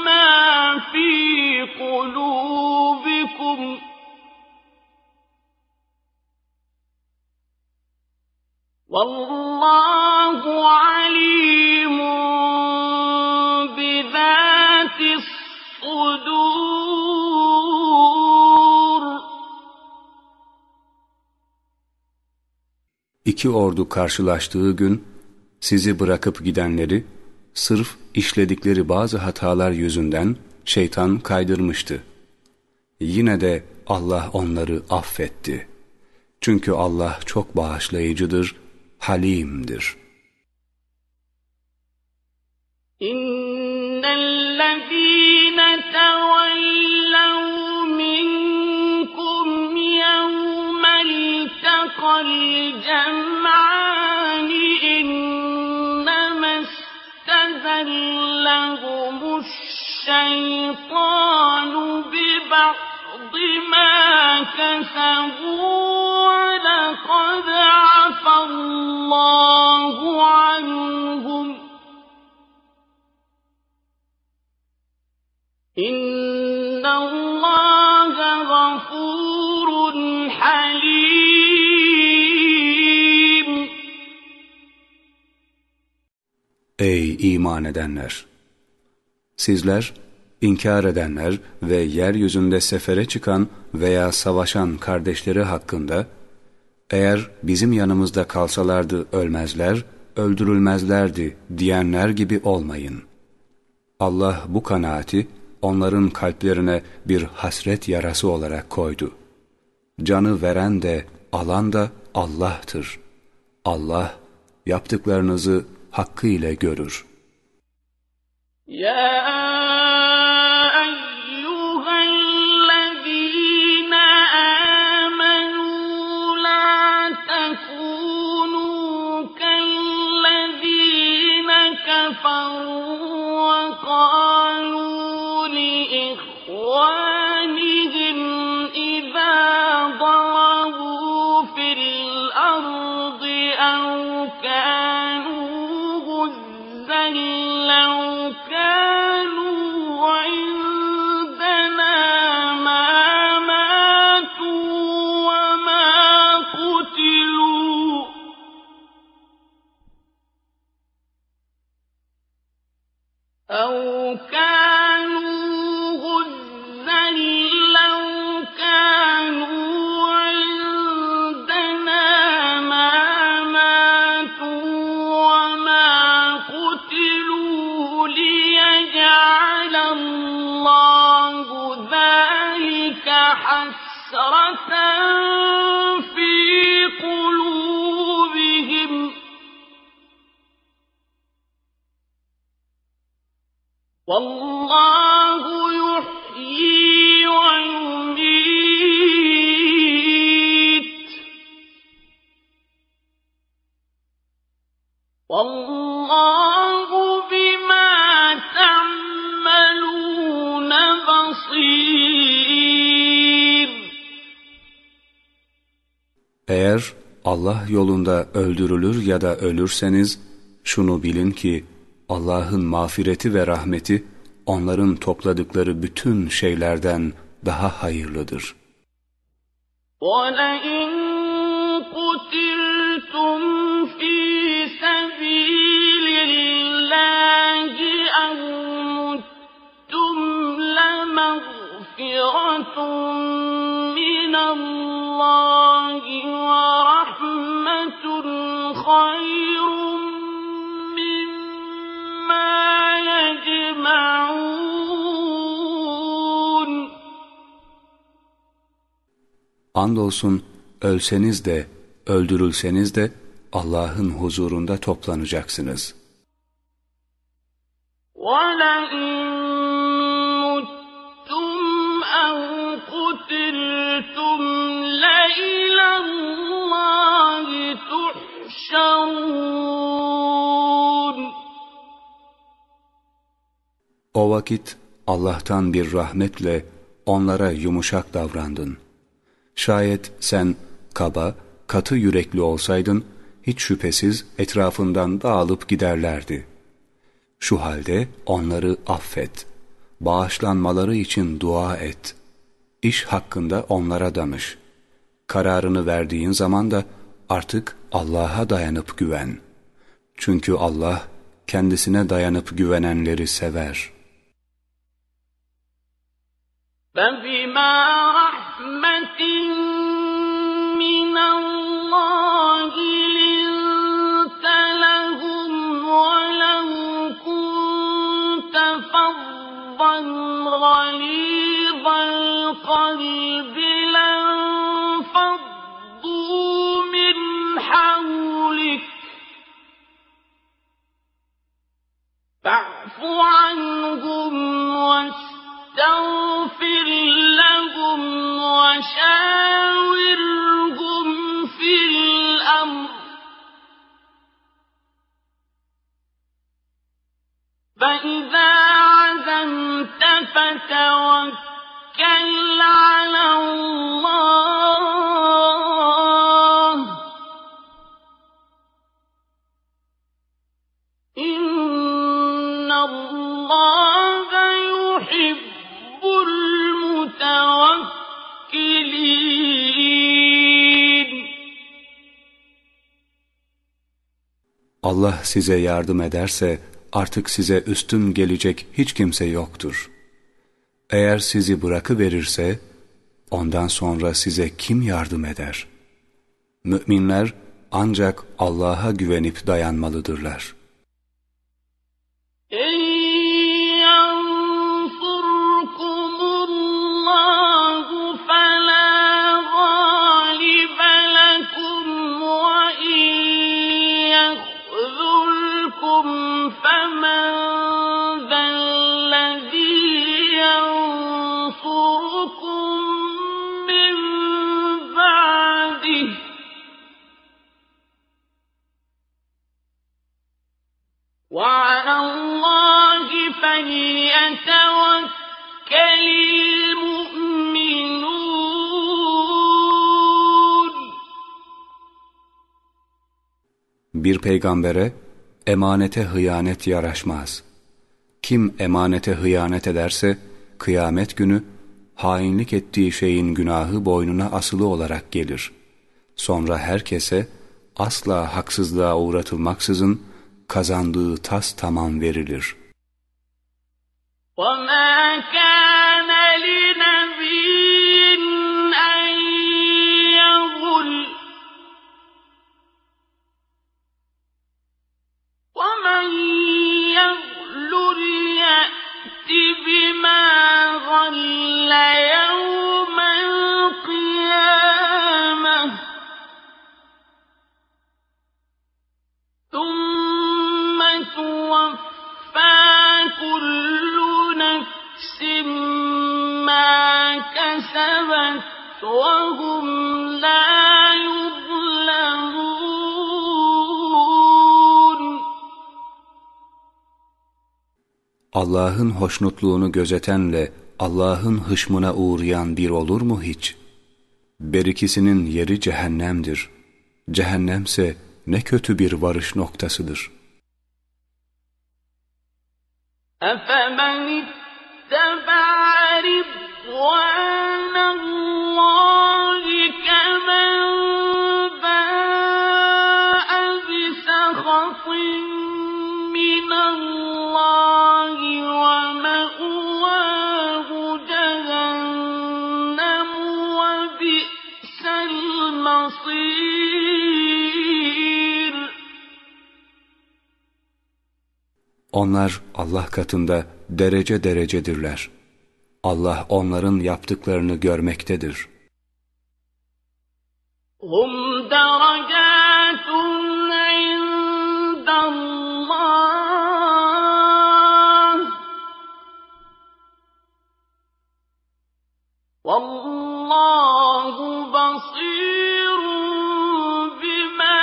ما في قلوبكم والله عليم بذات الصدور İki ordu karşılaştığı gün sizi bırakıp gidenleri, sırf işledikleri bazı hatalar yüzünden şeytan kaydırmıştı. Yine de Allah onları affetti. Çünkü Allah çok bağışlayıcıdır, halimdir. İnnellezîne tevellev minkum yevmel tekal cemmet الشيطان ببعض ما كسبوا ولقد عفى الله عنهم إن الله غفور حليم Ey iman edenler! Sizler, inkar edenler ve yeryüzünde sefere çıkan veya savaşan kardeşleri hakkında, eğer bizim yanımızda kalsalardı ölmezler, öldürülmezlerdi diyenler gibi olmayın. Allah bu kanaati onların kalplerine bir hasret yarası olarak koydu. Canı veren de alan da Allah'tır. Allah yaptıklarınızı hakkıyla görür. يا yolunda öldürülür ya da ölürseniz, şunu bilin ki Allah'ın mağfireti ve rahmeti onların topladıkları bütün şeylerden daha hayırlıdır. وَلَئِن قُتِلْتُمْ فِي سَبِيلِ اللَّهِ أَوْ مُتُّمْ لَمَغْفِرَةٌ Andolsun ölseniz de, öldürülseniz de Allah'ın huzurunda toplanacaksınız. O vakit Allah'tan bir rahmetle onlara yumuşak davrandın.'' Şayet sen kaba, katı yürekli olsaydın, hiç şüphesiz etrafından dağılıp giderlerdi. Şu halde onları affet. Bağışlanmaları için dua et. İş hakkında onlara danış. Kararını verdiğin zaman da artık Allah'a dayanıp güven. Çünkü Allah kendisine dayanıp güvenenleri sever.'' فبما رحمة غليظ القلب لانفضوا من حولك. فاعف عنهم واستغفر لهم وشاورهم فإذا عزمت فتوكل على الله إن الله يحب المتوكلين Allah size yardım ederse artık size üstün gelecek hiç kimse yoktur. Eğer sizi bırakıverirse ondan sonra size kim yardım eder? Müminler ancak Allah'a güvenip dayanmalıdırlar. فليتوكل المؤمنون Bir peygambere emanete hıyanet yaraşmaz. Kim emanete hıyanet ederse kıyamet günü hainlik ettiği şeyin günahı boynuna asılı olarak gelir. Sonra herkese asla haksızlığa uğratılmaksızın kazandığı tas tamam verilir. وما كان لنبي كسبت وهم لا يظلمون Allah'ın hoşnutluğunu gözetenle Allah'ın hışmına uğrayan bir olur mu hiç? Berikisinin yeri cehennemdir. Cehennemse ne kötü bir varış noktasıdır. أَفَمَنِ اتَّبَعَ onlar Allah katında derece derecedirler. Allah onların yaptıklarını görmektedir. Hum derecatun indallah Vallahu basirun bima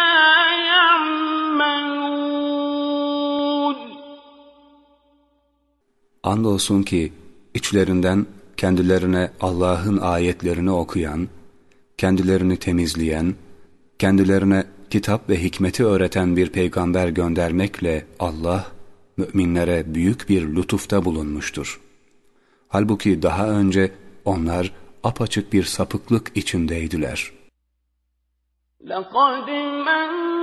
ya'melun Andolsun ki içlerinden kendilerine Allah'ın ayetlerini okuyan, kendilerini temizleyen, kendilerine kitap ve hikmeti öğreten bir peygamber göndermekle Allah, müminlere büyük bir lütufta bulunmuştur. Halbuki daha önce onlar apaçık bir sapıklık içindeydiler. لقد من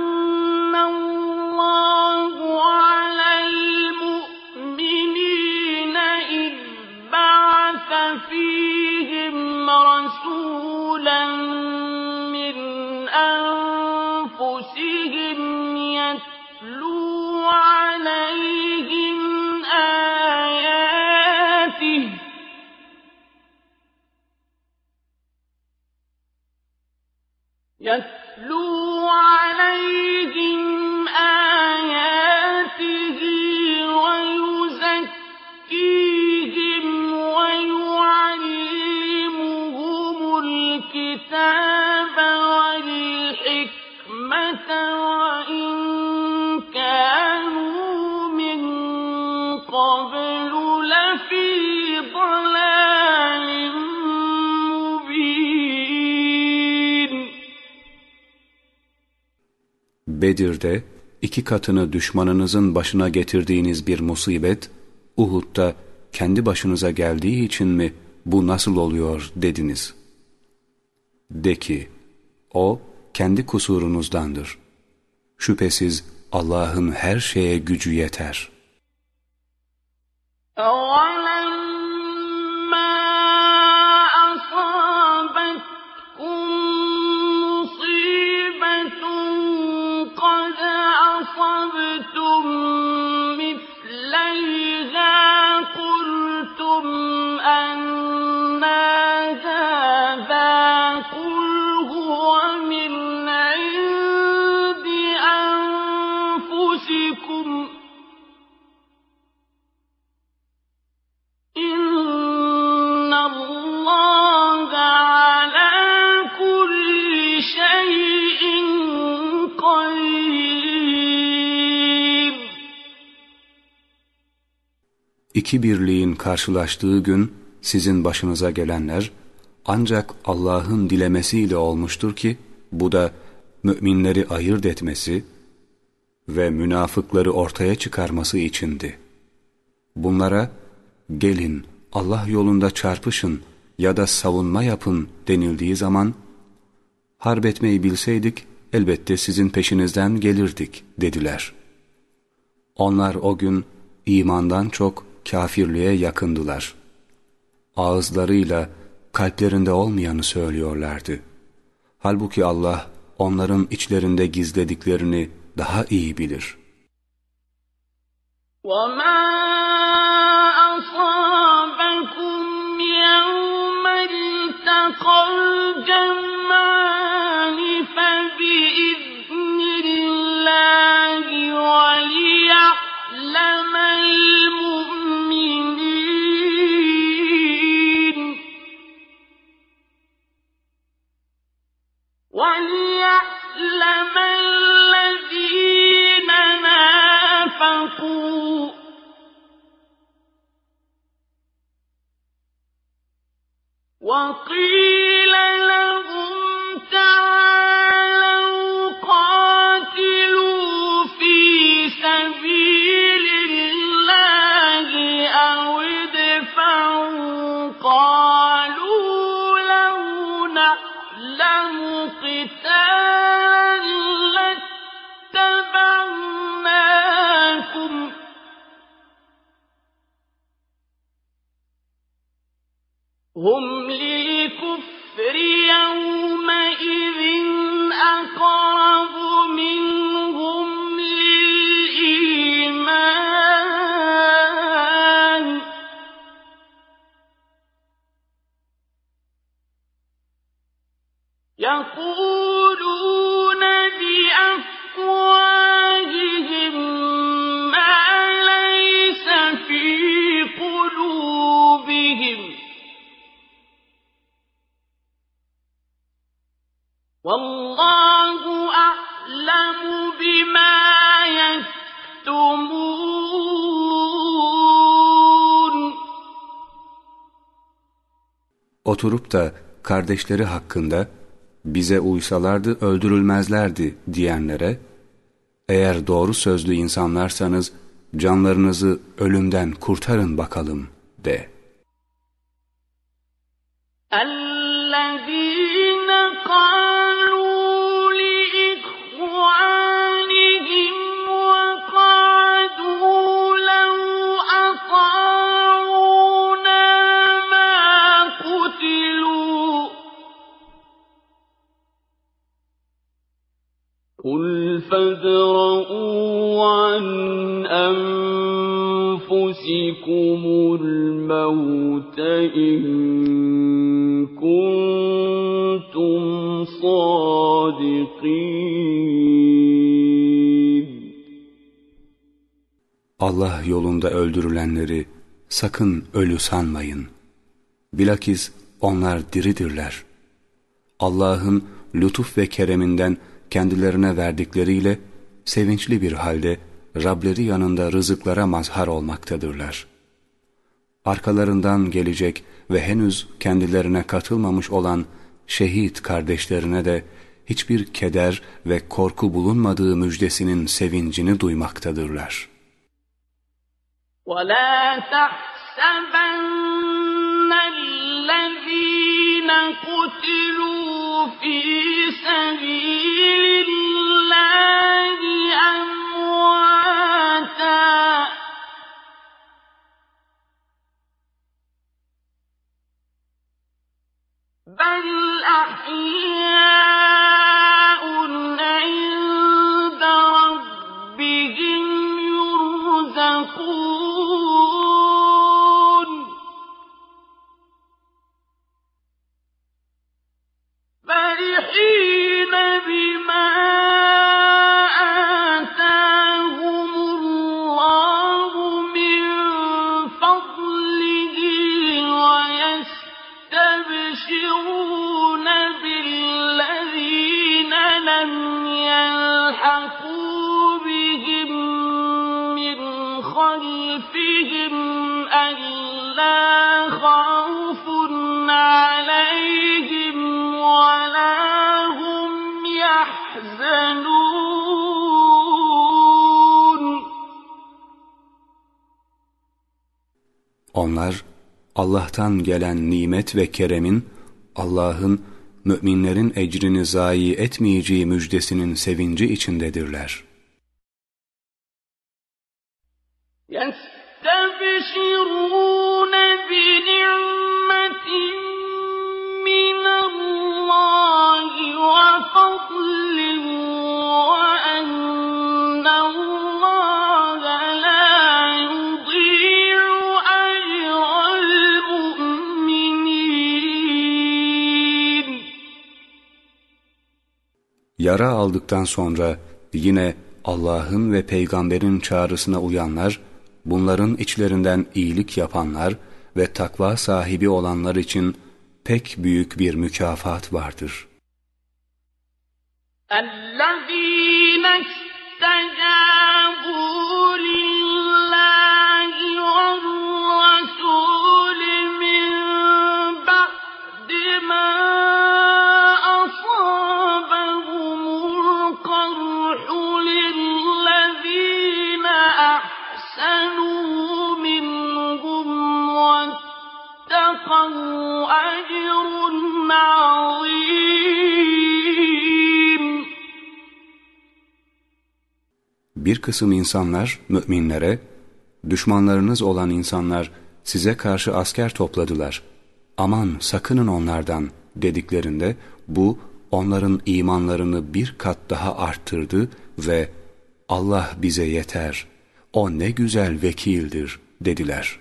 يتلو عليهم آياته ويزكيهم ويعلمهم الكتاب Bedir'de iki katını düşmanınızın başına getirdiğiniz bir musibet, Uhud'da kendi başınıza geldiği için mi bu nasıl oluyor dediniz. De ki, o kendi kusurunuzdandır. Şüphesiz Allah'ın her şeye gücü yeter. أولما İki birliğin karşılaştığı gün sizin başınıza gelenler ancak Allah'ın dilemesiyle olmuştur ki bu da müminleri ayırt etmesi ve münafıkları ortaya çıkarması içindi. Bunlara gelin Allah yolunda çarpışın ya da savunma yapın denildiği zaman harp etmeyi bilseydik elbette sizin peşinizden gelirdik dediler. Onlar o gün imandan çok kafirliğe yakındılar. Ağızlarıyla kalplerinde olmayanı söylüyorlardı. Halbuki Allah onların içlerinde gizlediklerini daha iyi bilir. وما وقيل لهم والله أعلم بما يكتمون Oturup da kardeşleri hakkında bize uysalardı öldürülmezlerdi diyenlere, eğer doğru sözlü insanlarsanız canlarınızı ölümden kurtarın bakalım de. الذين قل فادرءوا عن أنفسكم الموت إن كنتم صادقين Allah yolunda öldürülenleri sakın ölü sanmayın. Bilakis onlar diridirler. Allah'ın lütuf ve kereminden kendilerine verdikleriyle sevinçli bir halde Rableri yanında rızıklara mazhar olmaktadırlar. Arkalarından gelecek ve henüz kendilerine katılmamış olan şehit kardeşlerine de hiçbir keder ve korku bulunmadığı müjdesinin sevincini duymaktadırlar. ولا تحسبن الذين قتلوا في سبيل الله يَتَّقُونَ Allah'tan gelen nimet ve keremin Allah'ın müminlerin ecrini zayi etmeyeceği müjdesinin sevinci içindedirler. Aldıktan sonra yine Allah'ın ve peygamberin çağrısına uyanlar, bunların içlerinden iyilik yapanlar ve takva sahibi olanlar için pek büyük bir mükafat vardır. Kısım insanlar müminlere, düşmanlarınız olan insanlar size karşı asker topladılar. Aman sakının onlardan dediklerinde bu onların imanlarını bir kat daha arttırdı ve Allah bize yeter, o ne güzel vekildir dediler.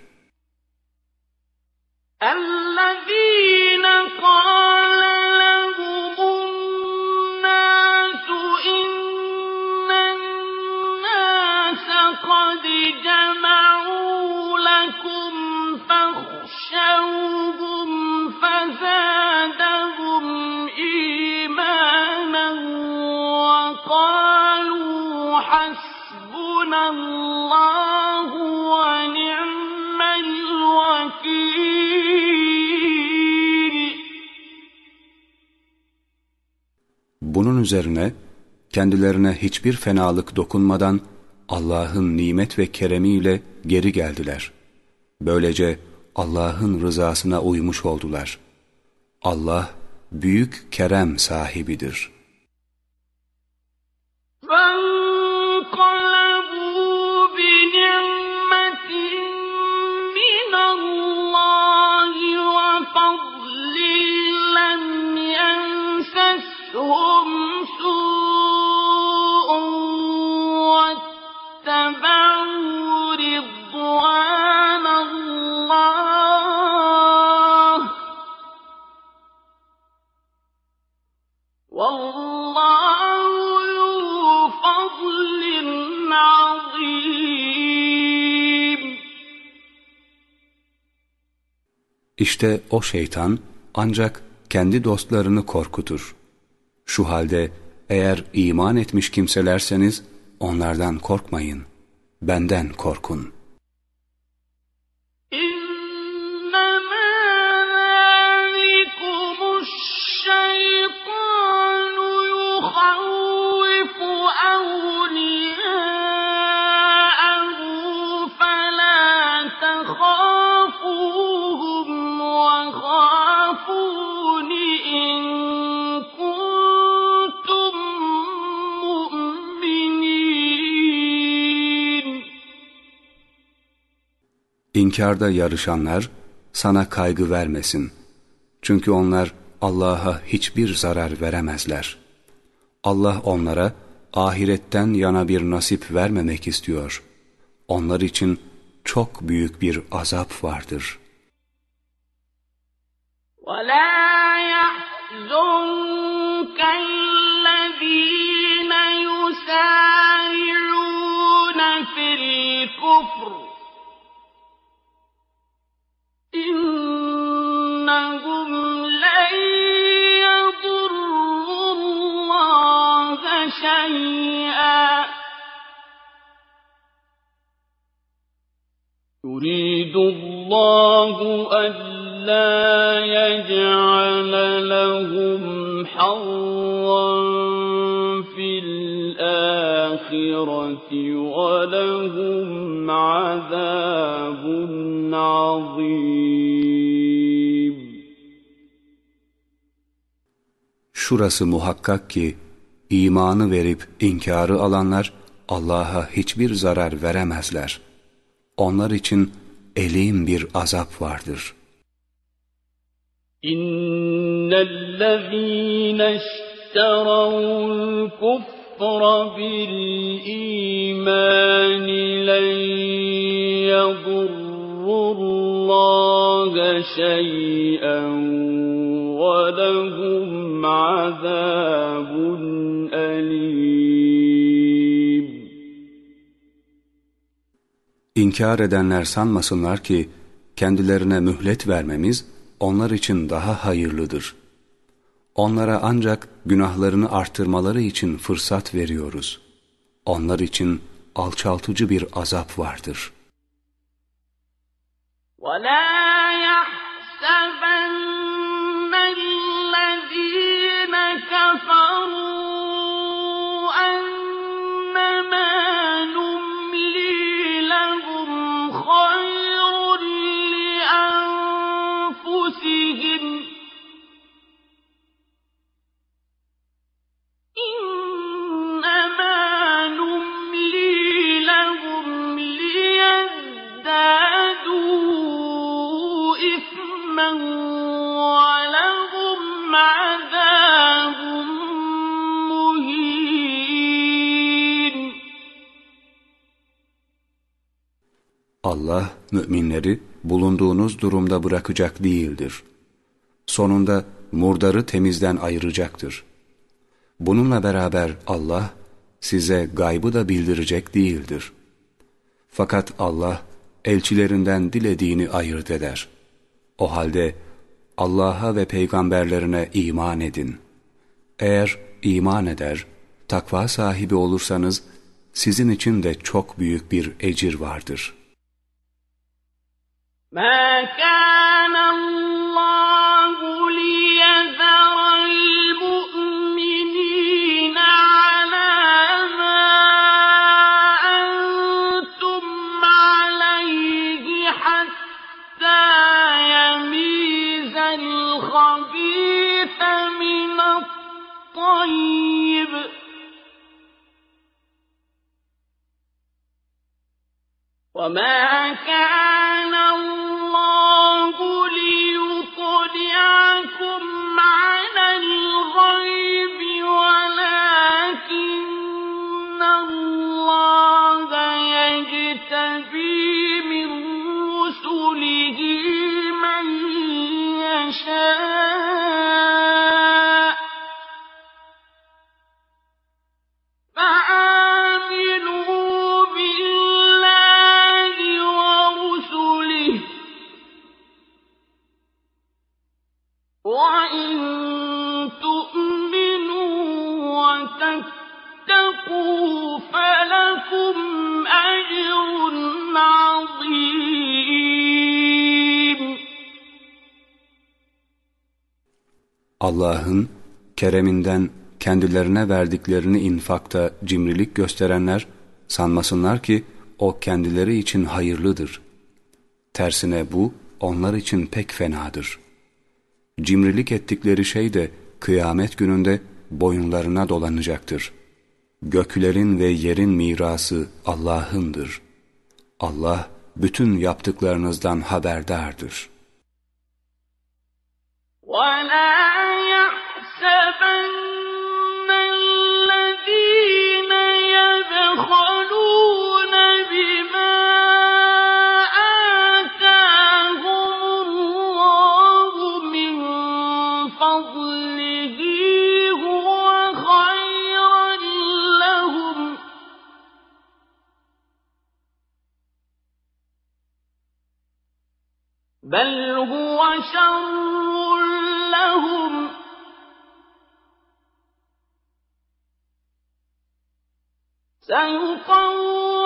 Üzerine kendilerine hiçbir fenalık dokunmadan Allah'ın nimet ve keremiyle geri geldiler. Böylece Allah'ın rızasına uymuş oldular. Allah büyük kerem sahibidir. İşte o şeytan ancak kendi dostlarını korkutur. Şu halde eğer iman etmiş kimselerseniz onlardan korkmayın. Benden korkun. İnkarda yarışanlar sana kaygı vermesin. Çünkü onlar Allah'a hiçbir zarar veremezler. Allah onlara ahiretten yana bir nasip vermemek istiyor. Onlar için çok büyük bir azap vardır. ولا يحزنك يريد الله ألا يجعل لهم حظا في الآخرة ولهم عذاب عظيم Şurası muhakkak ki imanı verip inkarı alanlar Allah'a hiçbir zarar veremezler. Onlar için elim bir azap vardır. إن الذين اشتروا الكفر بالإيمان لن يضروا الله شيئا ولهم عذاب أليم İnkar edenler sanmasınlar ki kendilerine mühlet vermemiz onlar için daha hayırlıdır. Onlara ancak günahlarını artırmaları için fırsat veriyoruz. Onlar için alçaltıcı bir azap vardır. ولا يحسبن الذين كفروا Allah müminleri bulunduğunuz durumda bırakacak değildir. Sonunda murdarı temizden ayıracaktır. Bununla beraber Allah size gaybı da bildirecek değildir. Fakat Allah elçilerinden dilediğini ayırt eder. O halde Allah'a ve peygamberlerine iman edin. Eğer iman eder, takva sahibi olursanız sizin için de çok büyük bir ecir vardır. مَا كَانَ اللّٰهُ وَمَا كَانَ اللَّهُ Allah'ın kereminden kendilerine verdiklerini infakta cimrilik gösterenler sanmasınlar ki o kendileri için hayırlıdır. Tersine bu onlar için pek fenadır. Cimrilik ettikleri şey de kıyamet gününde boyunlarına dolanacaktır. Göklerin ve yerin mirası Allah'ındır. Allah bütün yaptıklarınızdan haberdardır.'' وَلَا يَحْسَبَنَّ الَّذِينَ يَبْخَلُونَ بَلْ هُوَ شَرٌّ لَّهُمْ ۖ سَيُطَوَّقُونَ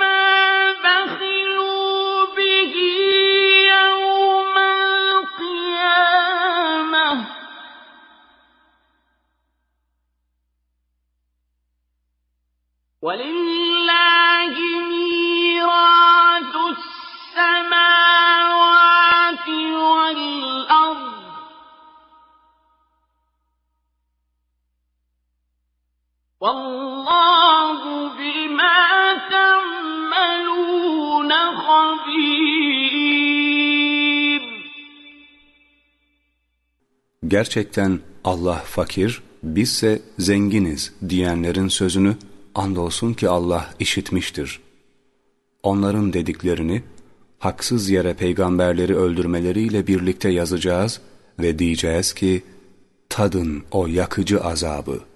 مَا بَخِلُوا بِهِ يَوْمَ الْقِيَامَةِ ۗ وَلِلَّهِ Vallahu bima ta'malun habir. Gerçekten Allah fakir, bizse zenginiz diyenlerin sözünü andolsun ki Allah işitmiştir. Onların dediklerini haksız yere peygamberleri öldürmeleriyle birlikte yazacağız ve diyeceğiz ki tadın o yakıcı azabı.''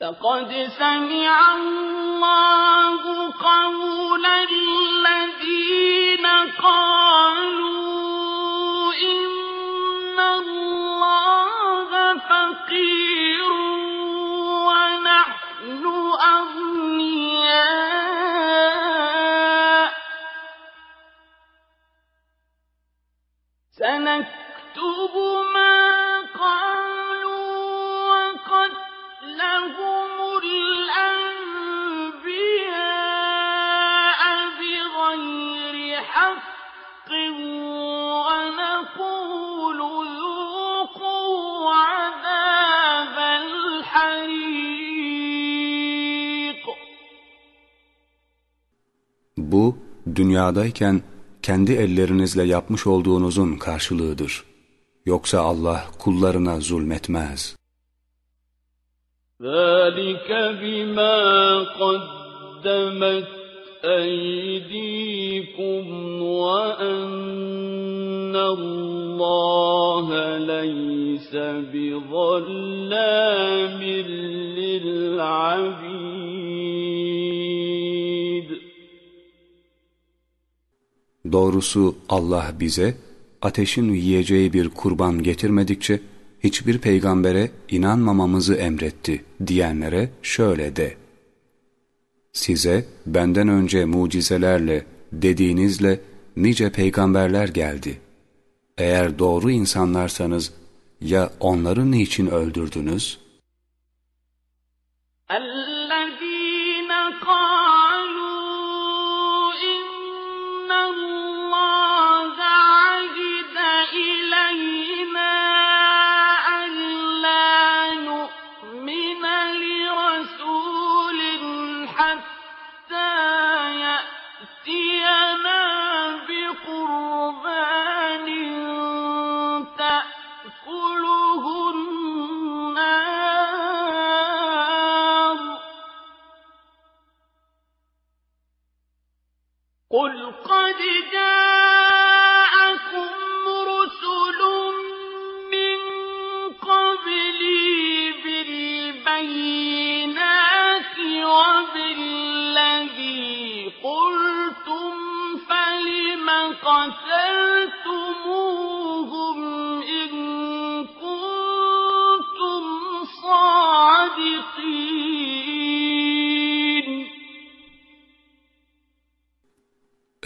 لقد سمع الله قول الذين قالوا Bu dünyadayken kendi ellerinizle yapmış olduğunuzun karşılığıdır. Yoksa Allah kullarına zulmetmez. ذلك بما قدمت أَيْدِيكُمْ وَأَنَّ اللَّهَ لَيْسَ بِظَلَّامٍ لِلْعَبِيدِ Doğrusu Allah bize ateşin yiyeceği bir kurban getirmedikçe hiçbir peygambere inanmamamızı emretti diyenlere şöyle de. Size benden önce mucizelerle, dediğinizle nice peygamberler geldi. Eğer doğru insanlarsanız ya onları niçin öldürdünüz? الَّذ۪ينَ قَالُوا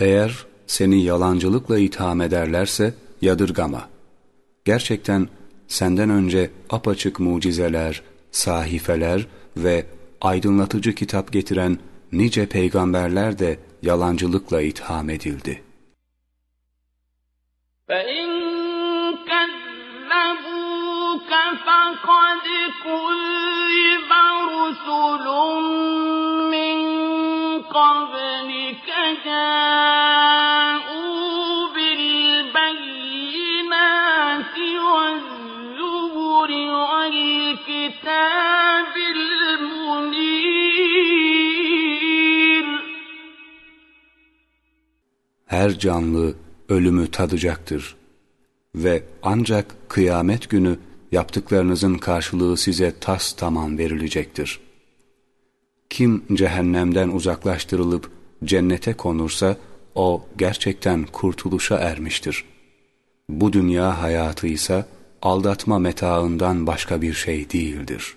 Eğer seni yalancılıkla itham ederlerse yadırgama. Gerçekten senden önce apaçık mucizeler, sahifeler ve aydınlatıcı kitap getiren nice peygamberler de yalancılıkla itham edildi. فَقَدْ كُذِّبَ رُسُلٌ مِّن قَبْلِكَ جَاءُوا بِالْبَيِّنَاتِ وَالزُّبُرِ وَالْكِتَابِ الْمُنِيرِ Her canlı ölümü tadacaktır ve ancak kıyamet günü yaptıklarınızın karşılığı size tas tamam verilecektir. Kim cehennemden uzaklaştırılıp cennete konursa o gerçekten kurtuluşa ermiştir. Bu dünya hayatı ise aldatma metaından başka bir şey değildir.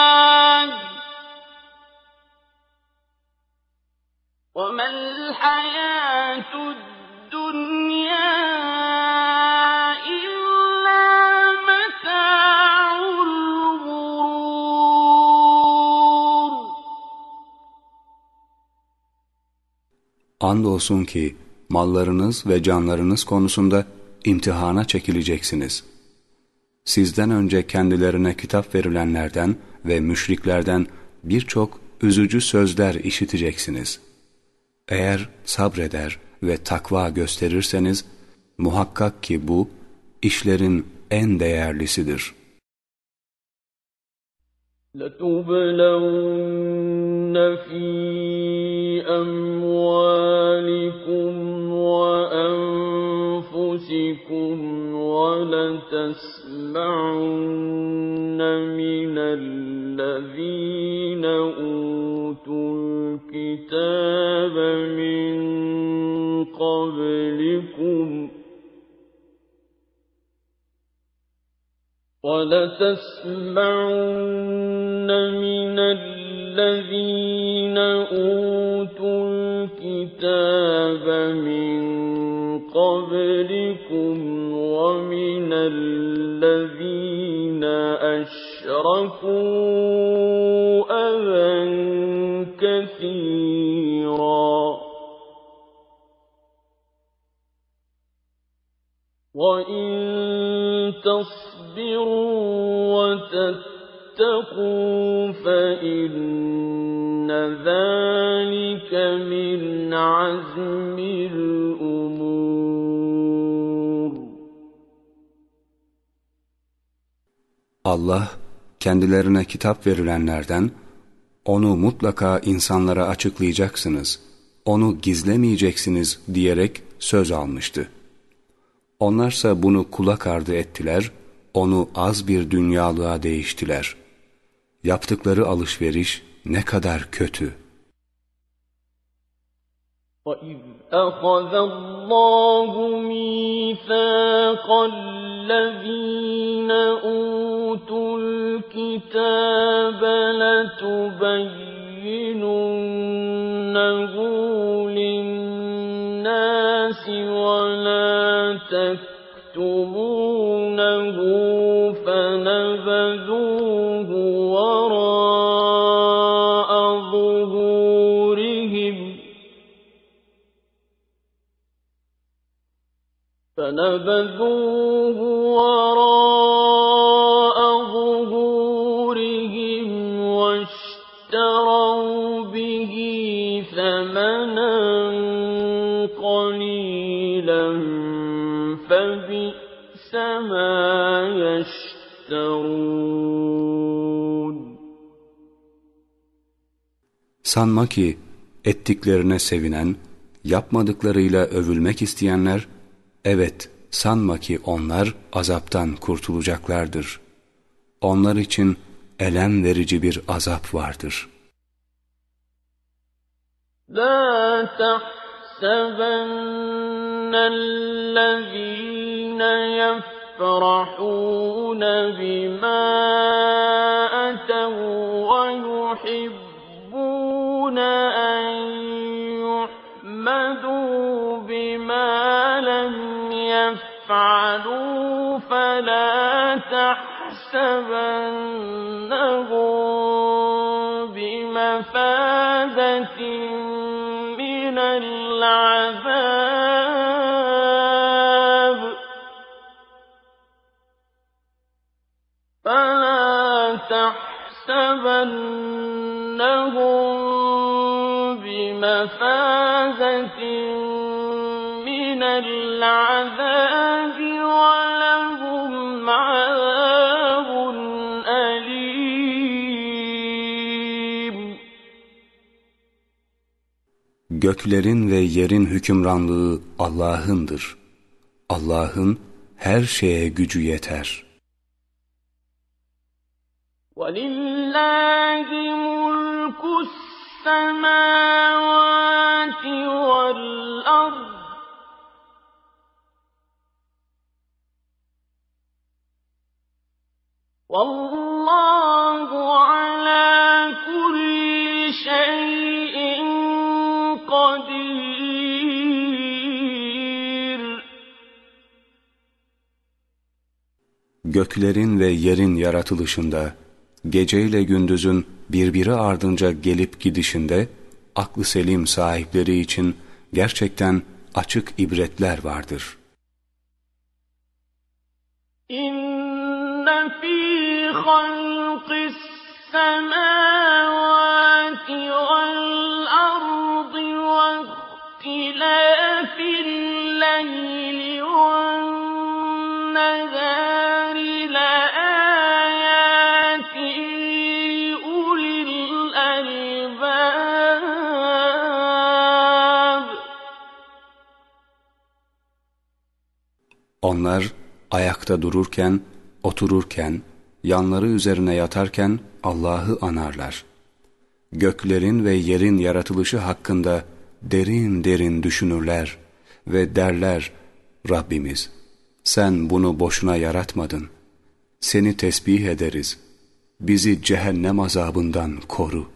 Andolsun ki mallarınız ve canlarınız konusunda imtihana çekileceksiniz. Sizden önce kendilerine kitap verilenlerden ve müşriklerden birçok üzücü sözler işiteceksiniz. Eğer sabreder ve takva gösterirseniz muhakkak ki bu işlerin en değerlisidir. لَتُبْلَوُنَّ فِي أَمْوَالِكُمْ وَأَنفُسِكُمْ وَلَتَسْمَعُنَّ مِنَ الَّذِينَ أُوتُوا الْكِتَابَ مِن قَبْلِكُمْ وَلَتَسْمَعُنَّ مِنَ الَّذِينَ أُوتُوا الْكِتَابَ مِن قَبْلِكُمْ وَمِنَ الَّذِينَ تركوا أذى كثيرا وإن تصبروا وتتقوا فإن ذلك من عزم الأمور Allah kendilerine kitap verilenlerden onu mutlaka insanlara açıklayacaksınız, onu gizlemeyeceksiniz diyerek söz almıştı. Onlarsa bunu kulak ardı ettiler, onu az bir dünyalığa değiştiler. Yaptıkları alışveriş ne kadar kötü. وَإِذْ أَخَذَ اللَّهُ مِيثَاقَ الَّذِينَ أُوتُوا الْكِتَابَ لَتُبَيِّنُنَّهُ لِلنَّاسِ وَلَا تَكْتُمُونَهُ فَنَبَذُوهُ وَرَاءَ ظُهُورِهِمْ. فَنَبَذُوهُ وَرَاءَ يَشْتَرُونَ Sanma ki ettiklerine sevinen, yapmadıklarıyla övülmek isteyenler, evet sanma ki onlar azaptan kurtulacaklardır. Onlar için elem verici bir azap vardır. لا تحسبن الذين يفرحون بما أتوا ويحبون أن يحمدوا بما لم يفعلوا فلا تحسبنهم بمفازة من العذاب. بمفازة من العذاب ولهم عذاب أليم Göklerin ve yerin hükümranlığı Allah'ındır. Allah'ın her şeye gücü yeter. ولله ملك السماوات والأرض والله على كل شيء قدير Göklerin ve yerin yaratılışında, geceyle gündüzün birbiri ardınca gelip gidişinde aklı selim sahipleri için gerçekten açık ibretler vardır. İnne fî halqis semâvâti vel ardı ve ihtilâfil leyli vel Onlar ayakta dururken, otururken, yanları üzerine yatarken Allah'ı anarlar. Göklerin ve yerin yaratılışı hakkında derin derin düşünürler ve derler, Rabbimiz sen bunu boşuna yaratmadın. Seni tesbih ederiz. Bizi cehennem azabından koru.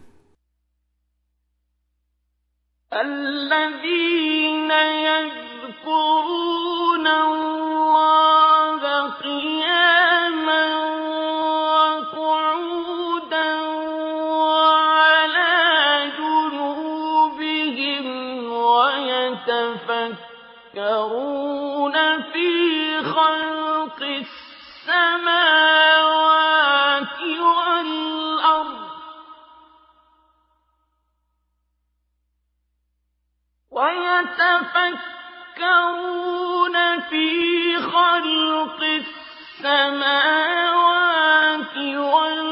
ويتفكرون في خلق السماوات والأرض.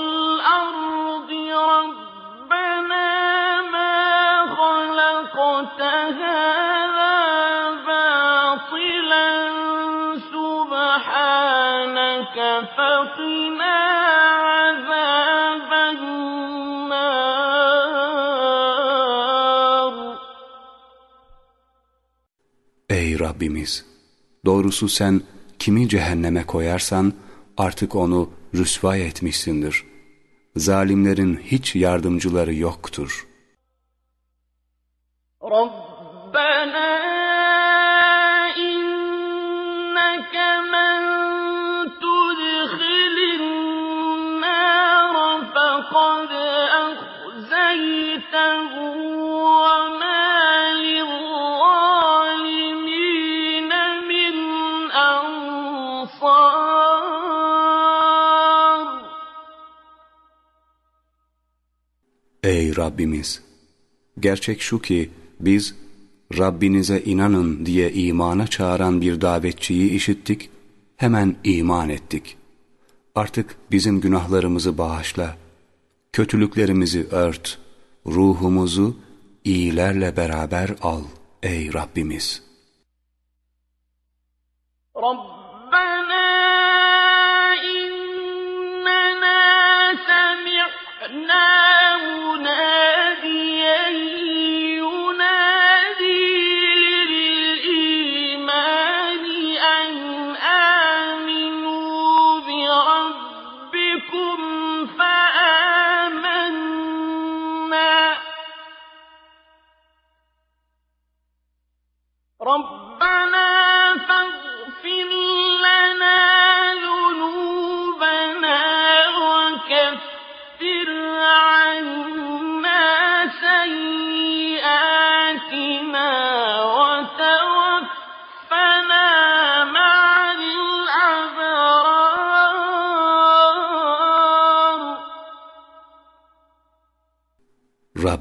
Rabbimiz. Doğrusu sen kimi cehenneme koyarsan artık onu rüsva etmişsindir. Zalimlerin hiç yardımcıları yoktur. Rabbena inneke men Rabbimiz! Gerçek şu ki biz Rabbinize inanın diye imana çağıran bir davetçiyi işittik, hemen iman ettik. Artık bizim günahlarımızı bağışla, kötülüklerimizi ört, ruhumuzu iyilerle beraber al ey Rabbimiz. Rabbena نبأناه نار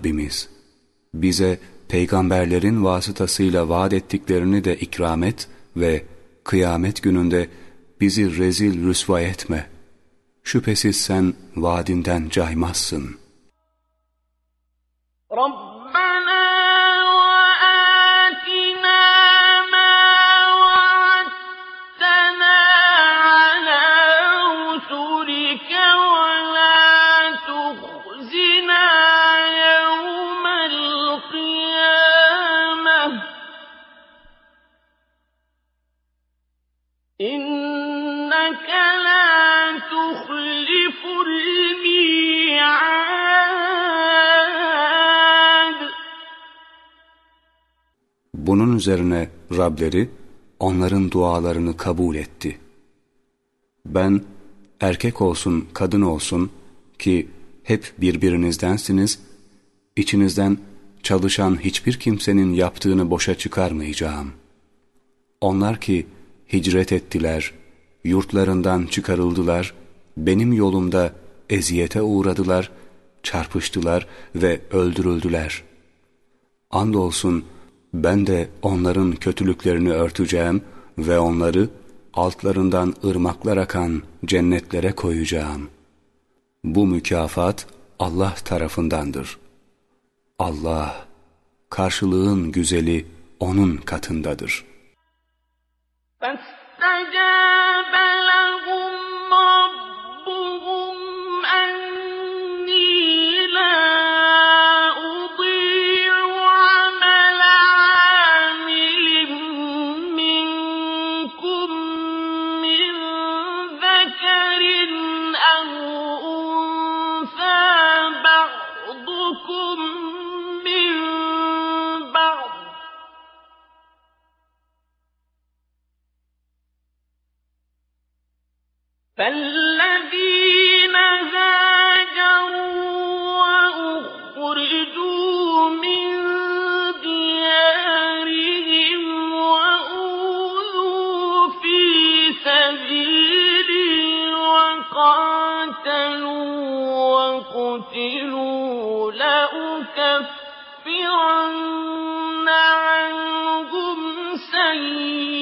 Rabbimiz bize peygamberlerin vasıtasıyla vaat ettiklerini de ikram et ve kıyamet gününde bizi rezil rüsva etme. Şüphesiz sen vaadinden caymazsın. Bunun üzerine Rableri onların dualarını kabul etti. Ben erkek olsun kadın olsun ki hep birbirinizdensiniz, içinizden çalışan hiçbir kimsenin yaptığını boşa çıkarmayacağım. Onlar ki hicret ettiler, yurtlarından çıkarıldılar, benim yolumda eziyete uğradılar, çarpıştılar ve öldürüldüler. Andolsun ben de onların kötülüklerini örteceğim ve onları altlarından ırmaklar akan cennetlere koyacağım. Bu mükafat Allah tarafındandır. Allah, karşılığın güzeli O'nun katındadır. فاستجاب فالذين هاجروا وأخرجوا من ديارهم وأوذوا في سبيلي وقاتلوا وقتلوا لأكفرن عنهم سيئا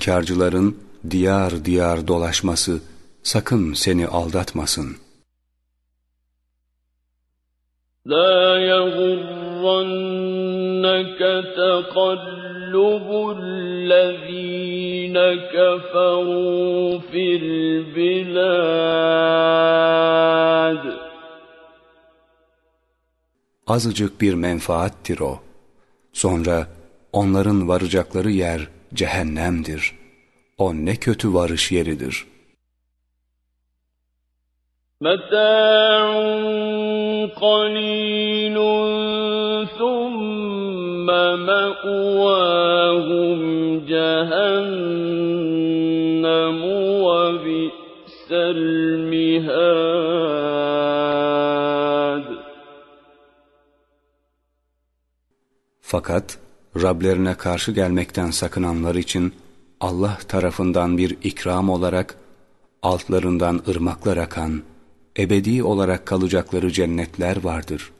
İnkarcıların diyar diyar dolaşması sakın seni aldatmasın. لا يغرنك تقلب الذين كفروا في البلاد Azıcık bir menfaattir o. Sonra onların varacakları yer cehennemdir. O ne kötü varış yeridir. متاع قليل ثم مأواهم جهنم وبئس المهاد Fakat Rablerine karşı gelmekten sakınanlar için Allah tarafından bir ikram olarak altlarından ırmaklar akan, ebedi olarak kalacakları cennetler vardır.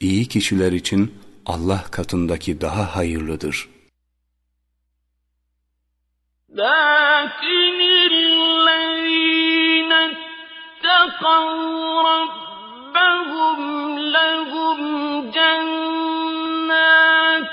İyi kişiler için Allah katındaki daha hayırlıdır. لكن الذين اتقوا ربهم لهم جنات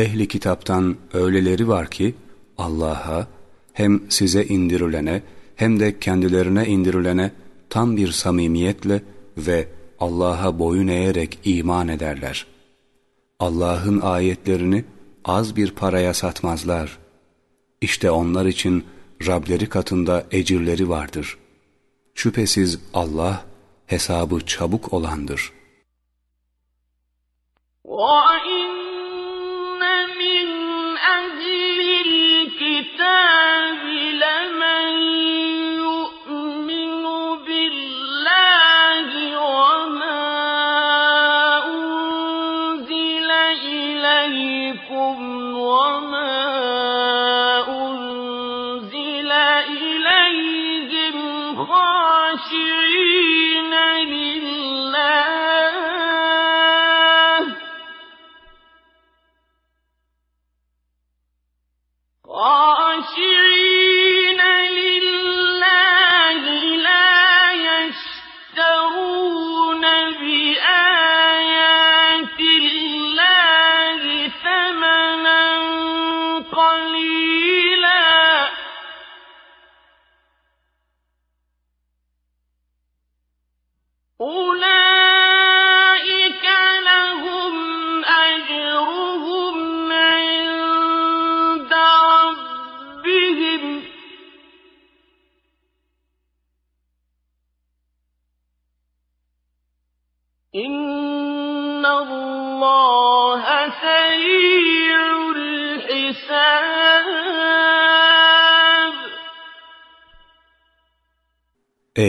Ehli kitaptan öyleleri var ki Allah'a hem size indirilene hem de kendilerine indirilene tam bir samimiyetle ve Allah'a boyun eğerek iman ederler. Allah'ın ayetlerini az bir paraya satmazlar. İşte onlar için Rableri katında ecirleri vardır. Şüphesiz Allah hesabı çabuk olandır. وَإِنَّ الْكِتَابِ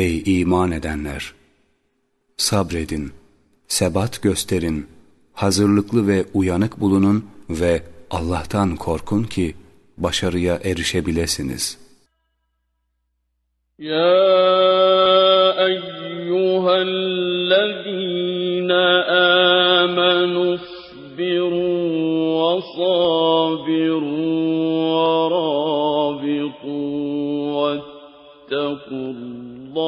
Ey iman edenler! Sabredin, sebat gösterin, hazırlıklı ve uyanık bulunun ve Allah'tan korkun ki başarıya erişebilesiniz. Ya eyyühellezîne âmenü sabiru ve sabiru ve rabitu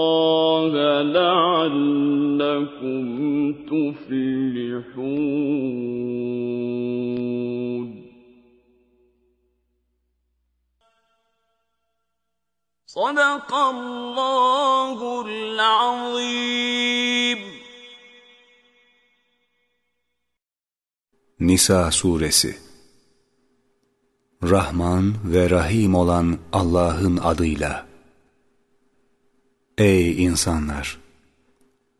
vettequllâhe leallekum tuflihûn. Sadakallahul azim. Nisa suresi Rahman ve Rahim olan Allah'ın adıyla Ey insanlar!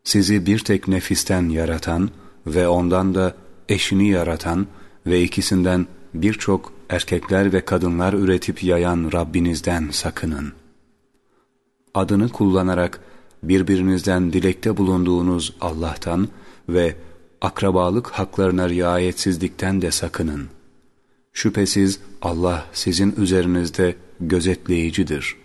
Sizi bir tek nefisten yaratan ve ondan da eşini yaratan ve ikisinden birçok erkekler ve kadınlar üretip yayan Rabbinizden sakının. Adını kullanarak birbirinizden dilekte bulunduğunuz Allah'tan ve akrabalık haklarına riayetsizlikten de sakının. Şüphesiz Allah sizin üzerinizde gözetleyicidir.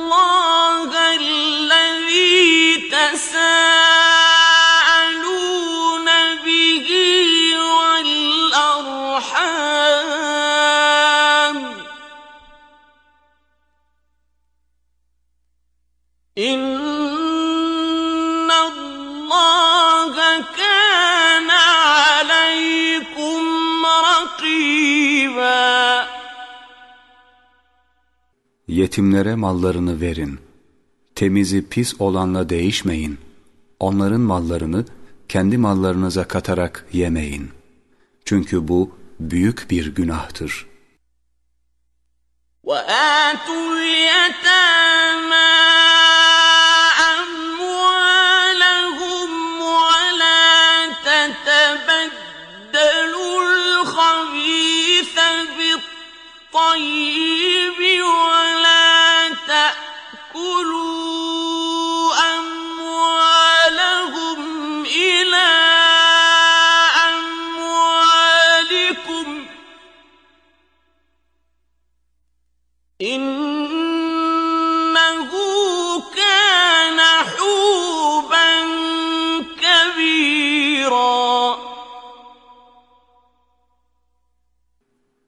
الذي تساءلون به والأرحام إن الله كان عليكم رقيباً Yetimlere mallarını verin. Temizi pis olanla değişmeyin. Onların mallarını kendi mallarınıza katarak yemeyin. Çünkü bu büyük bir günahtır. وَآتُوا الْيَتَامَى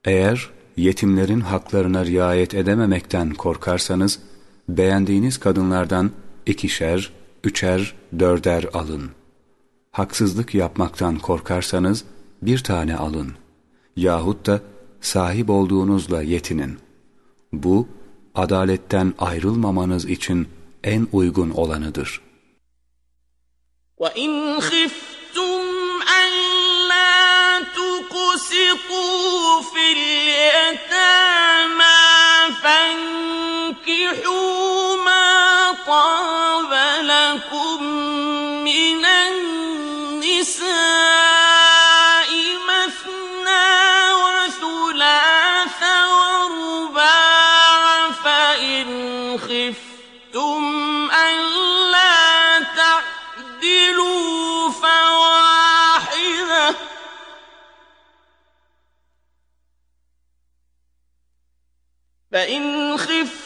Eğer yetimlerin haklarına riayet edememekten korkarsanız, beğendiğiniz kadınlardan ikişer, üçer, dörder alın. Haksızlık yapmaktan korkarsanız bir tane alın. Yahut da sahip olduğunuzla yetinin. Bu, adaletten ayrılmamanız için en uygun olanıdır. وَاِنْ خِفْتُمْ تقسطوا في اليتامى فانكحوا من النساء فإن خفت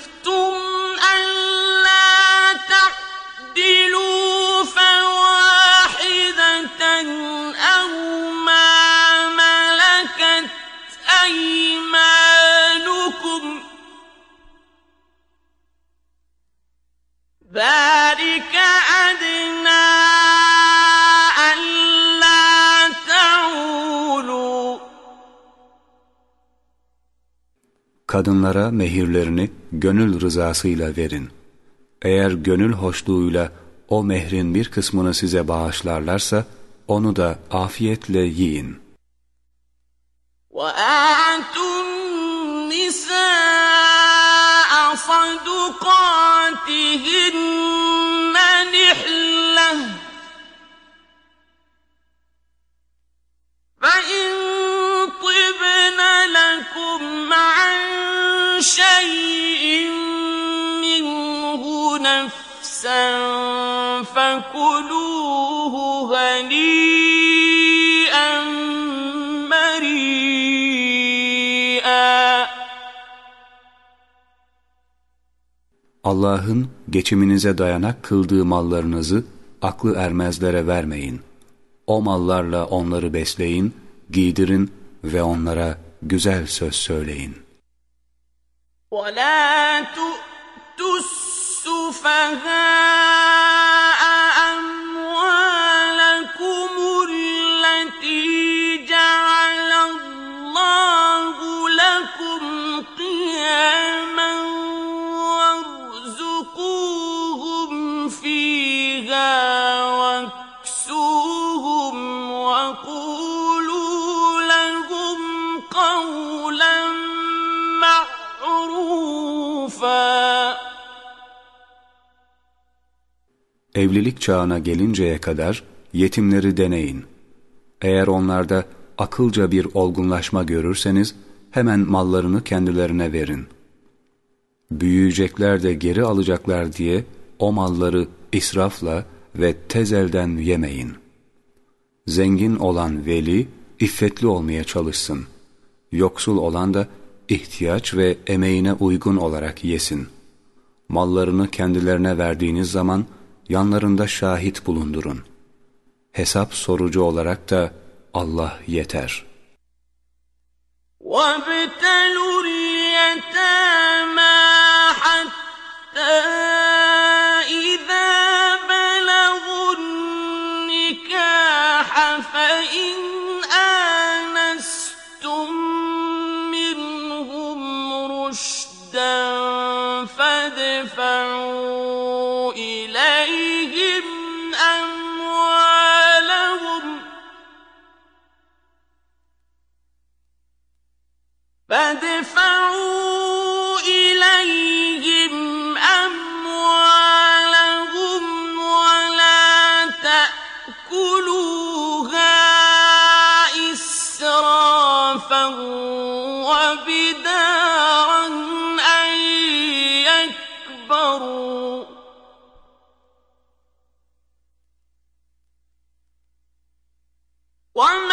Kadınlara mehirlerini gönül rızasıyla verin. Eğer gönül hoşluğuyla o mehrin bir kısmını size bağışlarlarsa, onu da afiyetle yiyin. وَآتُوا النِّسَاءَ صَدُقَاتِهِنَّ فَكُلُوهُ هَنِيئًا مَرِيئًا Allah'ın geçiminize dayanak kıldığı mallarınızı aklı ermezlere vermeyin. O mallarla onları besleyin, giydirin ve onlara güzel söz söyleyin. وَلَا تُؤْتُوا السُّفَهَاءَ Evlilik çağına gelinceye kadar yetimleri deneyin. Eğer onlarda akılca bir olgunlaşma görürseniz hemen mallarını kendilerine verin. Büyüyecekler de geri alacaklar diye o malları israfla ve tez elden yemeyin. Zengin olan veli iffetli olmaya çalışsın. Yoksul olan da ihtiyaç ve emeğine uygun olarak yesin. Mallarını kendilerine verdiğiniz zaman yanlarında şahit bulundurun. Hesap sorucu olarak da Allah yeter. وابتلوا اليتامى حتى فادفعوا إليهم أموالهم ولا تأكلوها إسرافا وبدارا أن يكبروا. ومن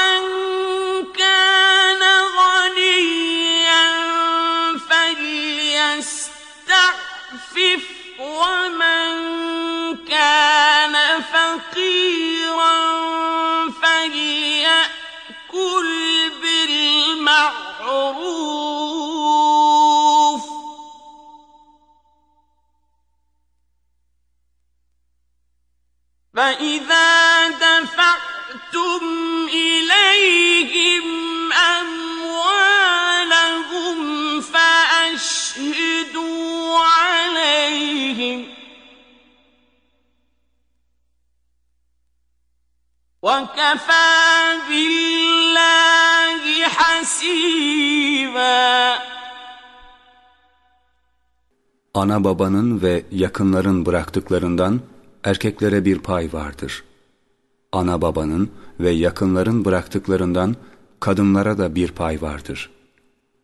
فإذا دفعتم إليهم أموالهم فأشهدوا عليهم وكفى بالله حسيبا Ana babanın ve yakınların bıraktıklarından erkeklere bir pay vardır. Ana babanın ve yakınların bıraktıklarından kadınlara da bir pay vardır.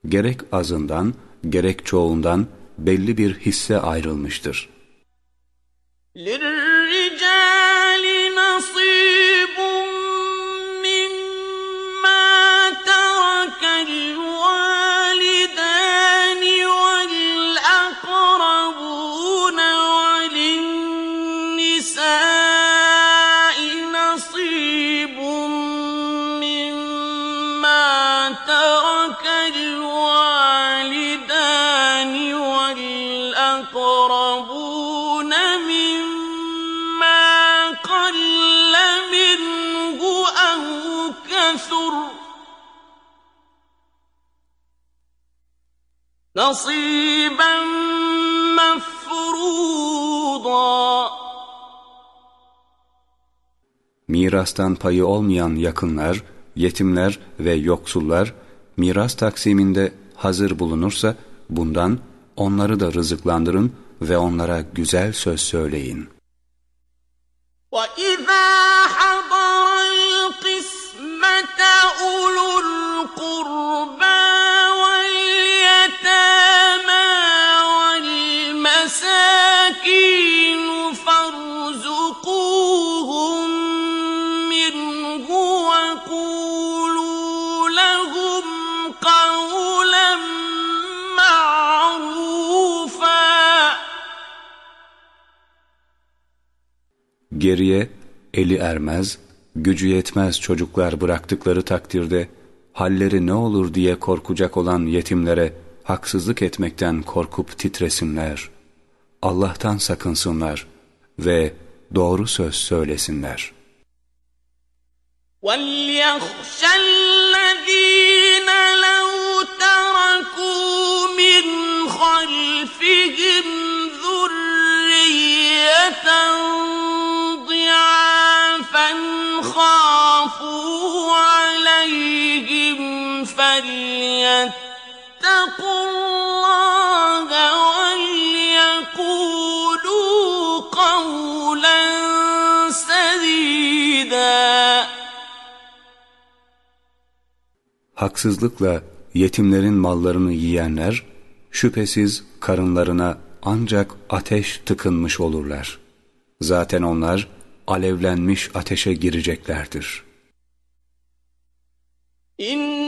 Gerek azından, gerek çoğundan belli bir hisse ayrılmıştır. Little نصيبا مفروضا Mirastan payı olmayan yakınlar, yetimler ve yoksullar miras taksiminde hazır bulunursa bundan onları da rızıklandırın ve onlara güzel söz söyleyin. وَإِذَا Geriye eli ermez, gücü yetmez çocuklar bıraktıkları takdirde halleri ne olur diye korkacak olan yetimlere haksızlık etmekten korkup titresinler. Allah'tan sakınsınlar ve doğru söz söylesinler. وَلْيَخْشَ الَّذِينَ لَوْ تَرَكُوا مِنْ خَلْفِهِمْ ذُرِّيَّةً Haksızlıkla yetimlerin mallarını yiyenler, şüphesiz karınlarına ancak ateş tıkınmış olurlar. Zaten onlar alevlenmiş ateşe gireceklerdir. إن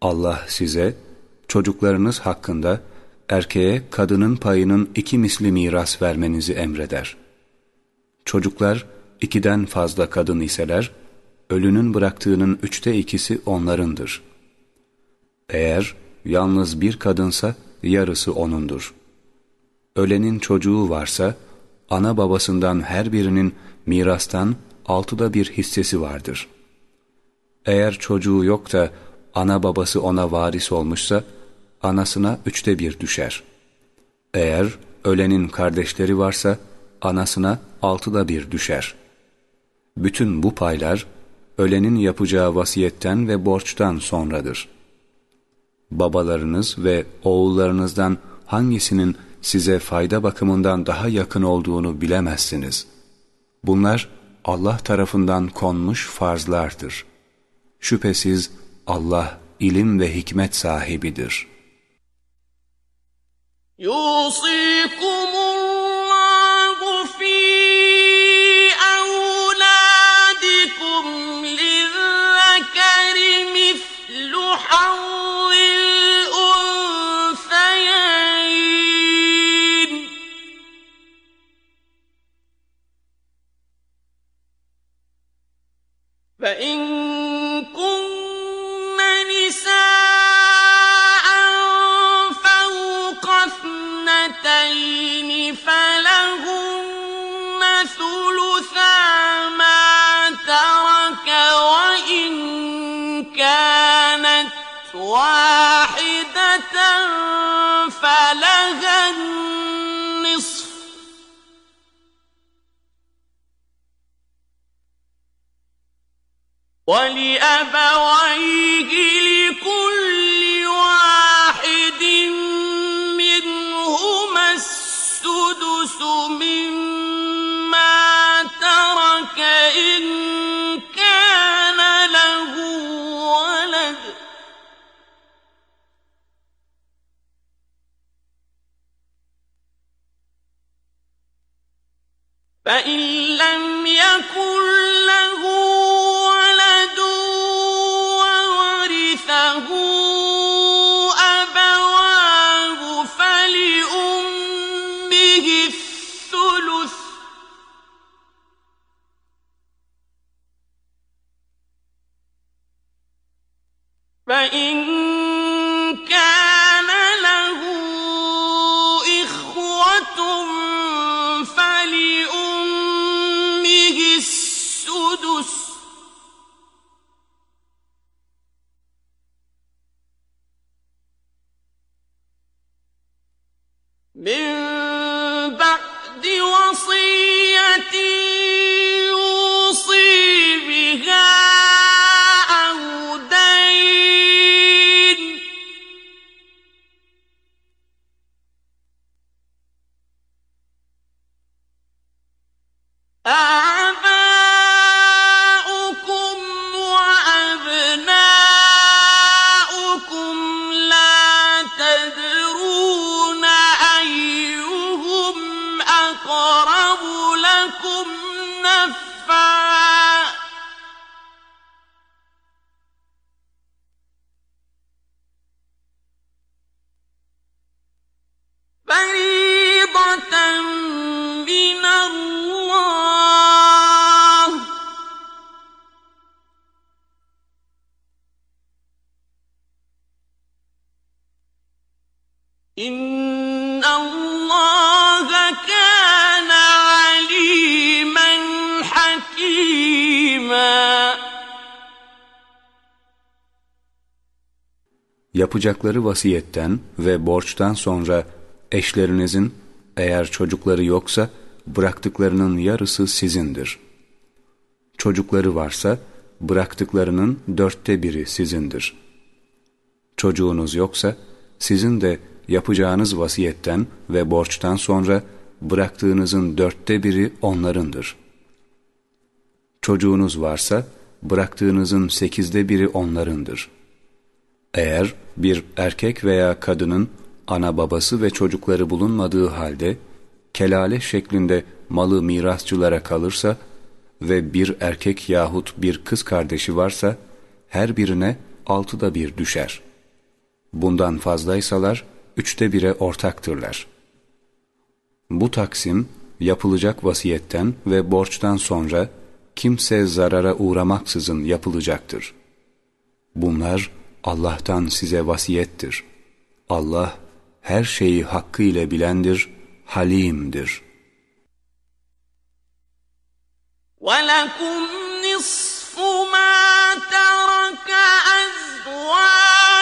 Allah size çocuklarınız hakkında erkeğe kadının payının iki misli miras vermenizi emreder. Çocuklar ikiden fazla kadın iseler, ölünün bıraktığının üçte ikisi onlarındır. Eğer yalnız bir kadınsa yarısı onundur. Ölenin çocuğu varsa, ana babasından her birinin mirastan altıda bir hissesi vardır. Eğer çocuğu yok da ana babası ona varis olmuşsa, anasına üçte bir düşer. Eğer ölenin kardeşleri varsa, anasına altıda bir düşer. Bütün bu paylar, ölenin yapacağı vasiyetten ve borçtan sonradır. Babalarınız ve oğullarınızdan hangisinin size fayda bakımından daha yakın olduğunu bilemezsiniz. Bunlar Allah tarafından konmuş farzlardır. Şüphesiz Allah ilim ve hikmet sahibidir. يوصيكم الله في أولادكم للذكر مثل حظ الأنثيين فإن واحدة فلها النصف. ولأبويه لكل واحد منهما السدس مما فإن لم يكن Yapacakları vasiyetten ve borçtan sonra eşlerinizin eğer çocukları yoksa bıraktıklarının yarısı sizindir. Çocukları varsa bıraktıklarının dörtte biri sizindir. Çocuğunuz yoksa sizin de yapacağınız vasiyetten ve borçtan sonra bıraktığınızın dörtte biri onlarındır. Çocuğunuz varsa bıraktığınızın sekizde biri onlarındır. Eğer bir erkek veya kadının ana babası ve çocukları bulunmadığı halde kelale şeklinde malı mirasçılara kalırsa ve bir erkek yahut bir kız kardeşi varsa her birine altıda bir düşer. Bundan fazlaysalar üçte bire ortaktırlar. Bu taksim yapılacak vasiyetten ve borçtan sonra kimse zarara uğramaksızın yapılacaktır. Bunlar Allah'tan size vasiyettir. Allah her şeyi hakkıyla bilendir, halimdir. ولكم نصف ما ترك أزواجكم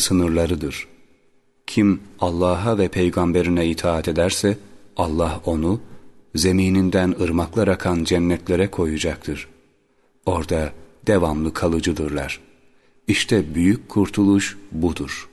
sınırlarıdır. Kim Allah'a ve peygamberine itaat ederse Allah onu zemininden ırmaklar akan cennetlere koyacaktır. Orada devamlı kalıcıdırlar. İşte büyük kurtuluş budur.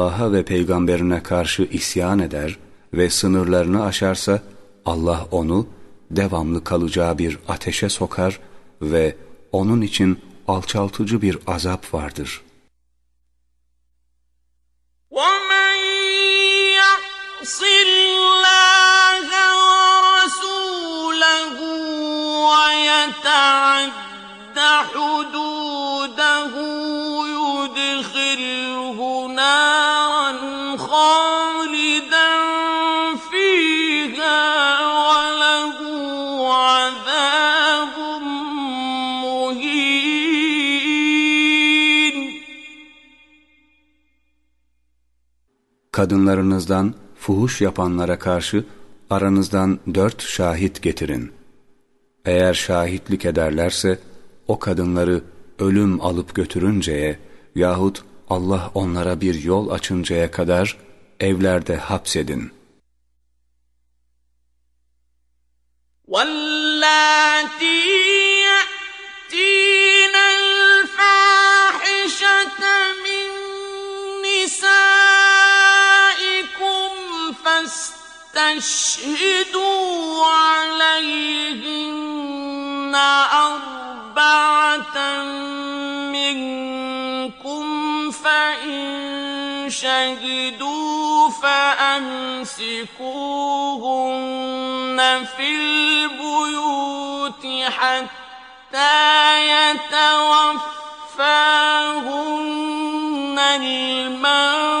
Allah'a ve peygamberine karşı isyan eder ve sınırlarını aşarsa Allah onu devamlı kalacağı bir ateşe sokar ve onun için alçaltıcı bir azap vardır. Kadınlarınızdan fuhuş yapanlara karşı aranızdan dört şahit getirin. Eğer şahitlik ederlerse o kadınları ölüm alıp götürünceye yahut Allah onlara bir yol açıncaya kadar evlerde hapsedin. واللاتي فاستشهدوا عليهن أربعة منكم فإن شهدوا فأمسكوهن في البيوت حتى يتوفاهن الموت.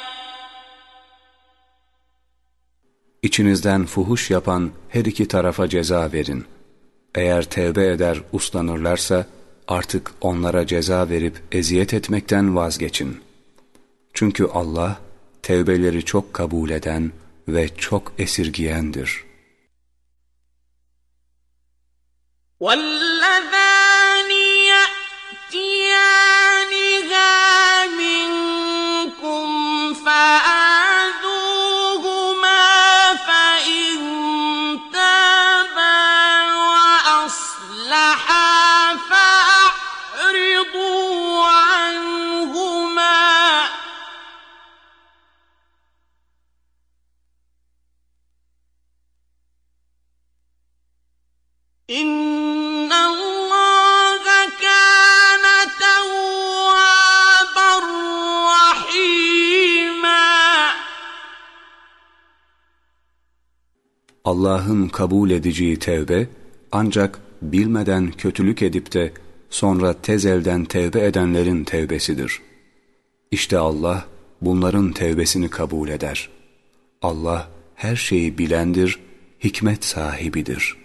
İçinizden fuhuş yapan her iki tarafa ceza verin. Eğer tevbe eder uslanırlarsa artık onlara ceza verip eziyet etmekten vazgeçin. Çünkü Allah tevbeleri çok kabul eden ve çok esirgiyendir. واللذان Allah'ın kabul edeceği tevbe ancak bilmeden kötülük edip de sonra tez elden tevbe edenlerin tevbesidir. İşte Allah bunların tevbesini kabul eder. Allah her şeyi bilendir, hikmet sahibidir.''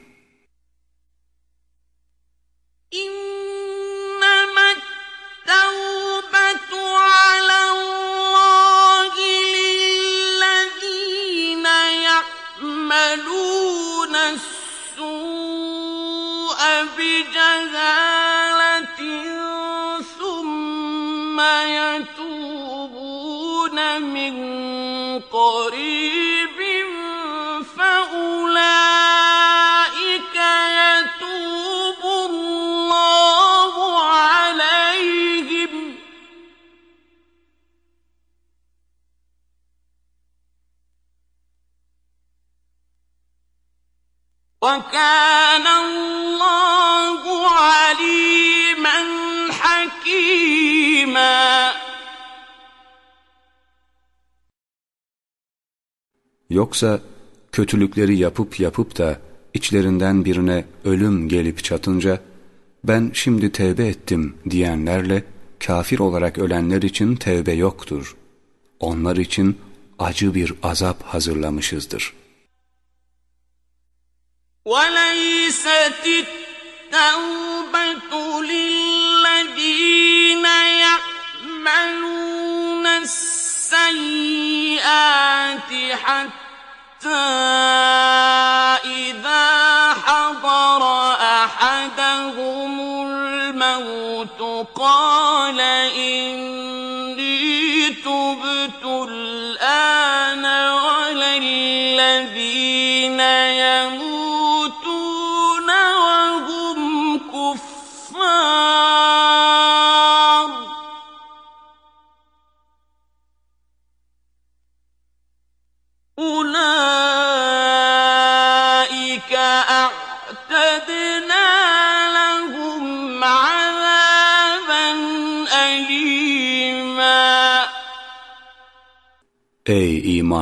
جَهَالَةٍ ثُمَّ يَتُوبُونَ مِنْ قَرِيبٍ فَأُولَئِكَ يَتُوبُ اللَّهُ عَلَيْهِمْ. وَكَانَ اللَّهُ Yoksa kötülükleri yapıp yapıp da içlerinden birine ölüm gelip çatınca ben şimdi tevbe ettim diyenlerle kafir olarak ölenler için tevbe yoktur. Onlar için acı bir azap hazırlamışızdır.'' وليست التوبة للذين يعملون السيئات حتى إذا حضر أحدهم الموت قال إني تبت الآن ولا الذين يموتون.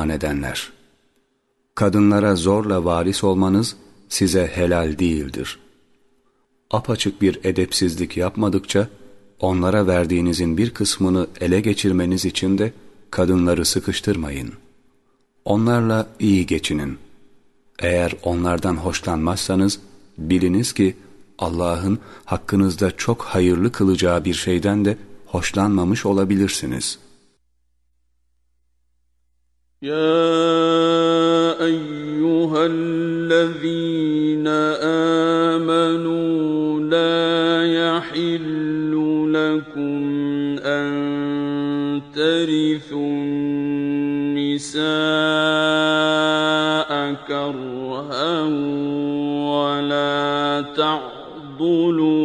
İman edenler! Kadınlara zorla varis olmanız size helal değildir. Apaçık bir edepsizlik yapmadıkça, onlara verdiğinizin bir kısmını ele geçirmeniz için de kadınları sıkıştırmayın. Onlarla iyi geçinin. Eğer onlardan hoşlanmazsanız, biliniz ki Allah'ın hakkınızda çok hayırlı kılacağı bir şeyden de hoşlanmamış olabilirsiniz.'' يا أيها الذين آمنوا لا يحل لكم أن ترثوا النساء كرها ولا تعضلوهن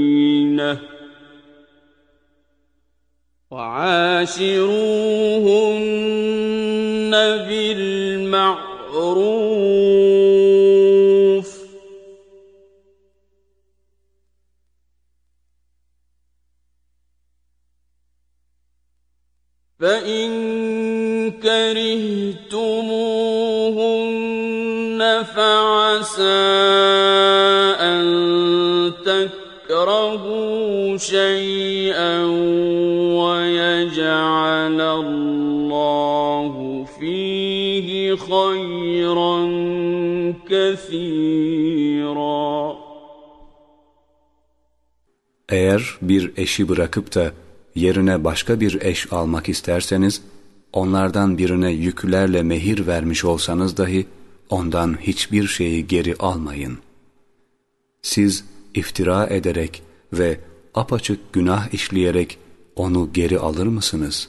وعاشروهن بالمعروف. فإن كرهتموهن فعسى أن تكرهوا شيئا خيرا كثيرا Eğer bir eşi bırakıp da yerine başka bir eş almak isterseniz, onlardan birine yüklerle mehir vermiş olsanız dahi, ondan hiçbir şeyi geri almayın. Siz iftira ederek ve apaçık günah işleyerek onu geri alır mısınız?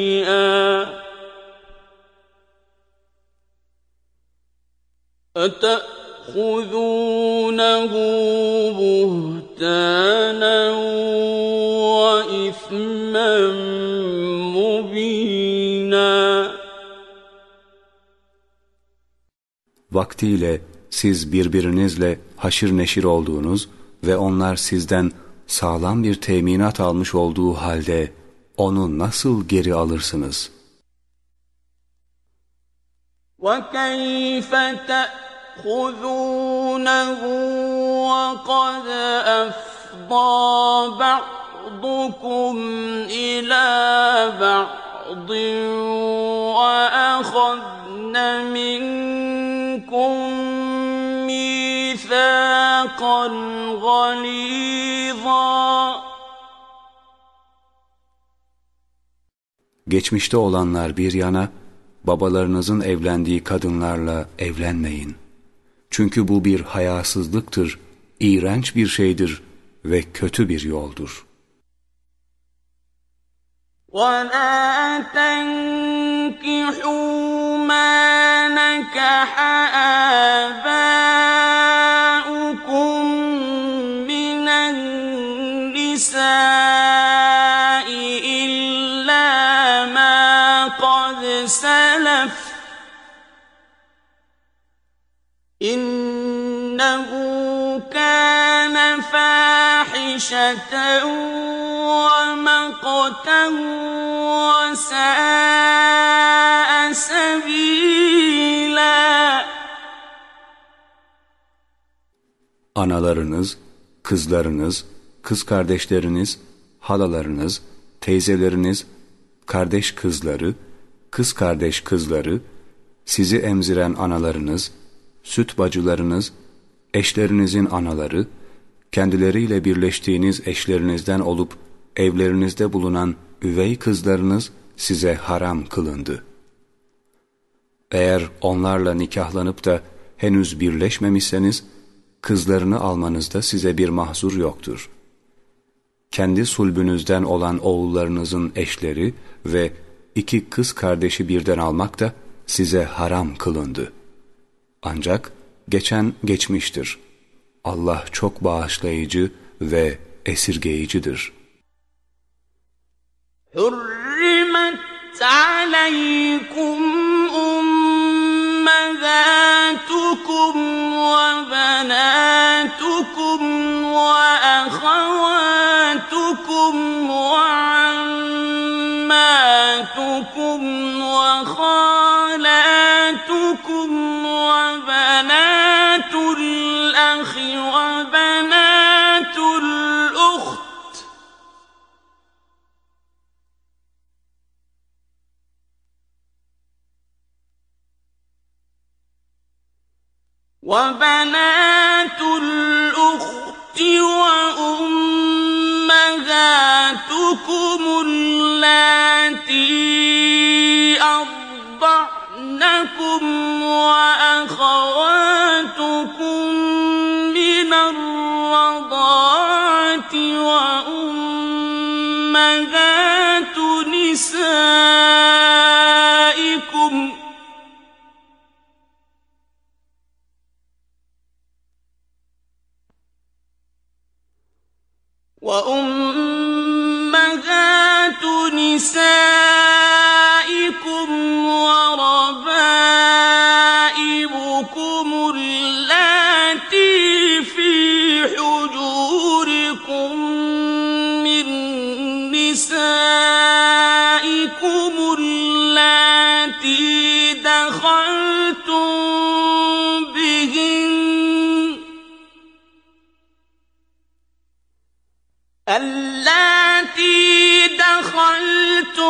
أتأخذونه بهتانا وإثما مبينا Vaktiyle siz birbirinizle haşır neşir olduğunuz ve onlar sizden sağlam bir teminat almış olduğu halde onu nasıl geri alırsınız? وَكَيْفَ تَأْخُذُونَهُ وَقَدْ أَفْضَىٰ بَعْضُكُمْ إِلَىٰ بَعْضٍ وَأَخَذْنَ مِنكُم مِّيثَاقًا غَلِيظًا Geçmişte olanlar bir yana, babalarınızın evlendiği kadınlarla evlenmeyin. Çünkü bu bir hayasızlıktır, iğrenç bir şeydir ve kötü bir yoldur. وَلَا تَنكِحُوا مَا نَكَحَ آبَاؤُكُم فَاحِشَةً وَمَقْتًا وَسَاءَ سَبِيلًا Analarınız, kızlarınız, kız kardeşleriniz, halalarınız, teyzeleriniz, kardeş kızları, kız kardeş kızları, sizi emziren analarınız, süt bacılarınız, eşlerinizin anaları, kendileriyle birleştiğiniz eşlerinizden olup evlerinizde bulunan üvey kızlarınız size haram kılındı. Eğer onlarla nikahlanıp da henüz birleşmemişseniz, kızlarını almanızda size bir mahzur yoktur. Kendi sulbünüzden olan oğullarınızın eşleri ve iki kız kardeşi birden almak da size haram kılındı. Ancak geçen geçmiştir. Allah çok bağışlayıcı ve esirgeyicidir. Hürrimet aleykum ummehatukum ve benatukum ve ahawatukum ve ammatukum ve khâ وبنات الأخت وأمهاتكم اللاتي أرضعنكم وأخواتكم من الرضاعة وأمهات نسائكم وأمهات نسائهم اللاتي دخلتم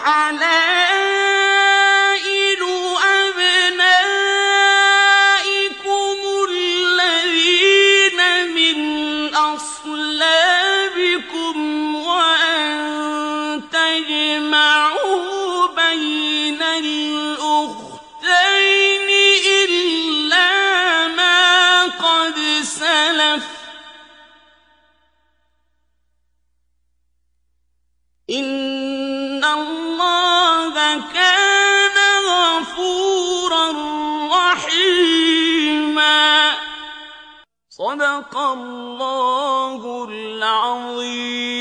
وحلائل صدق الله العظيم.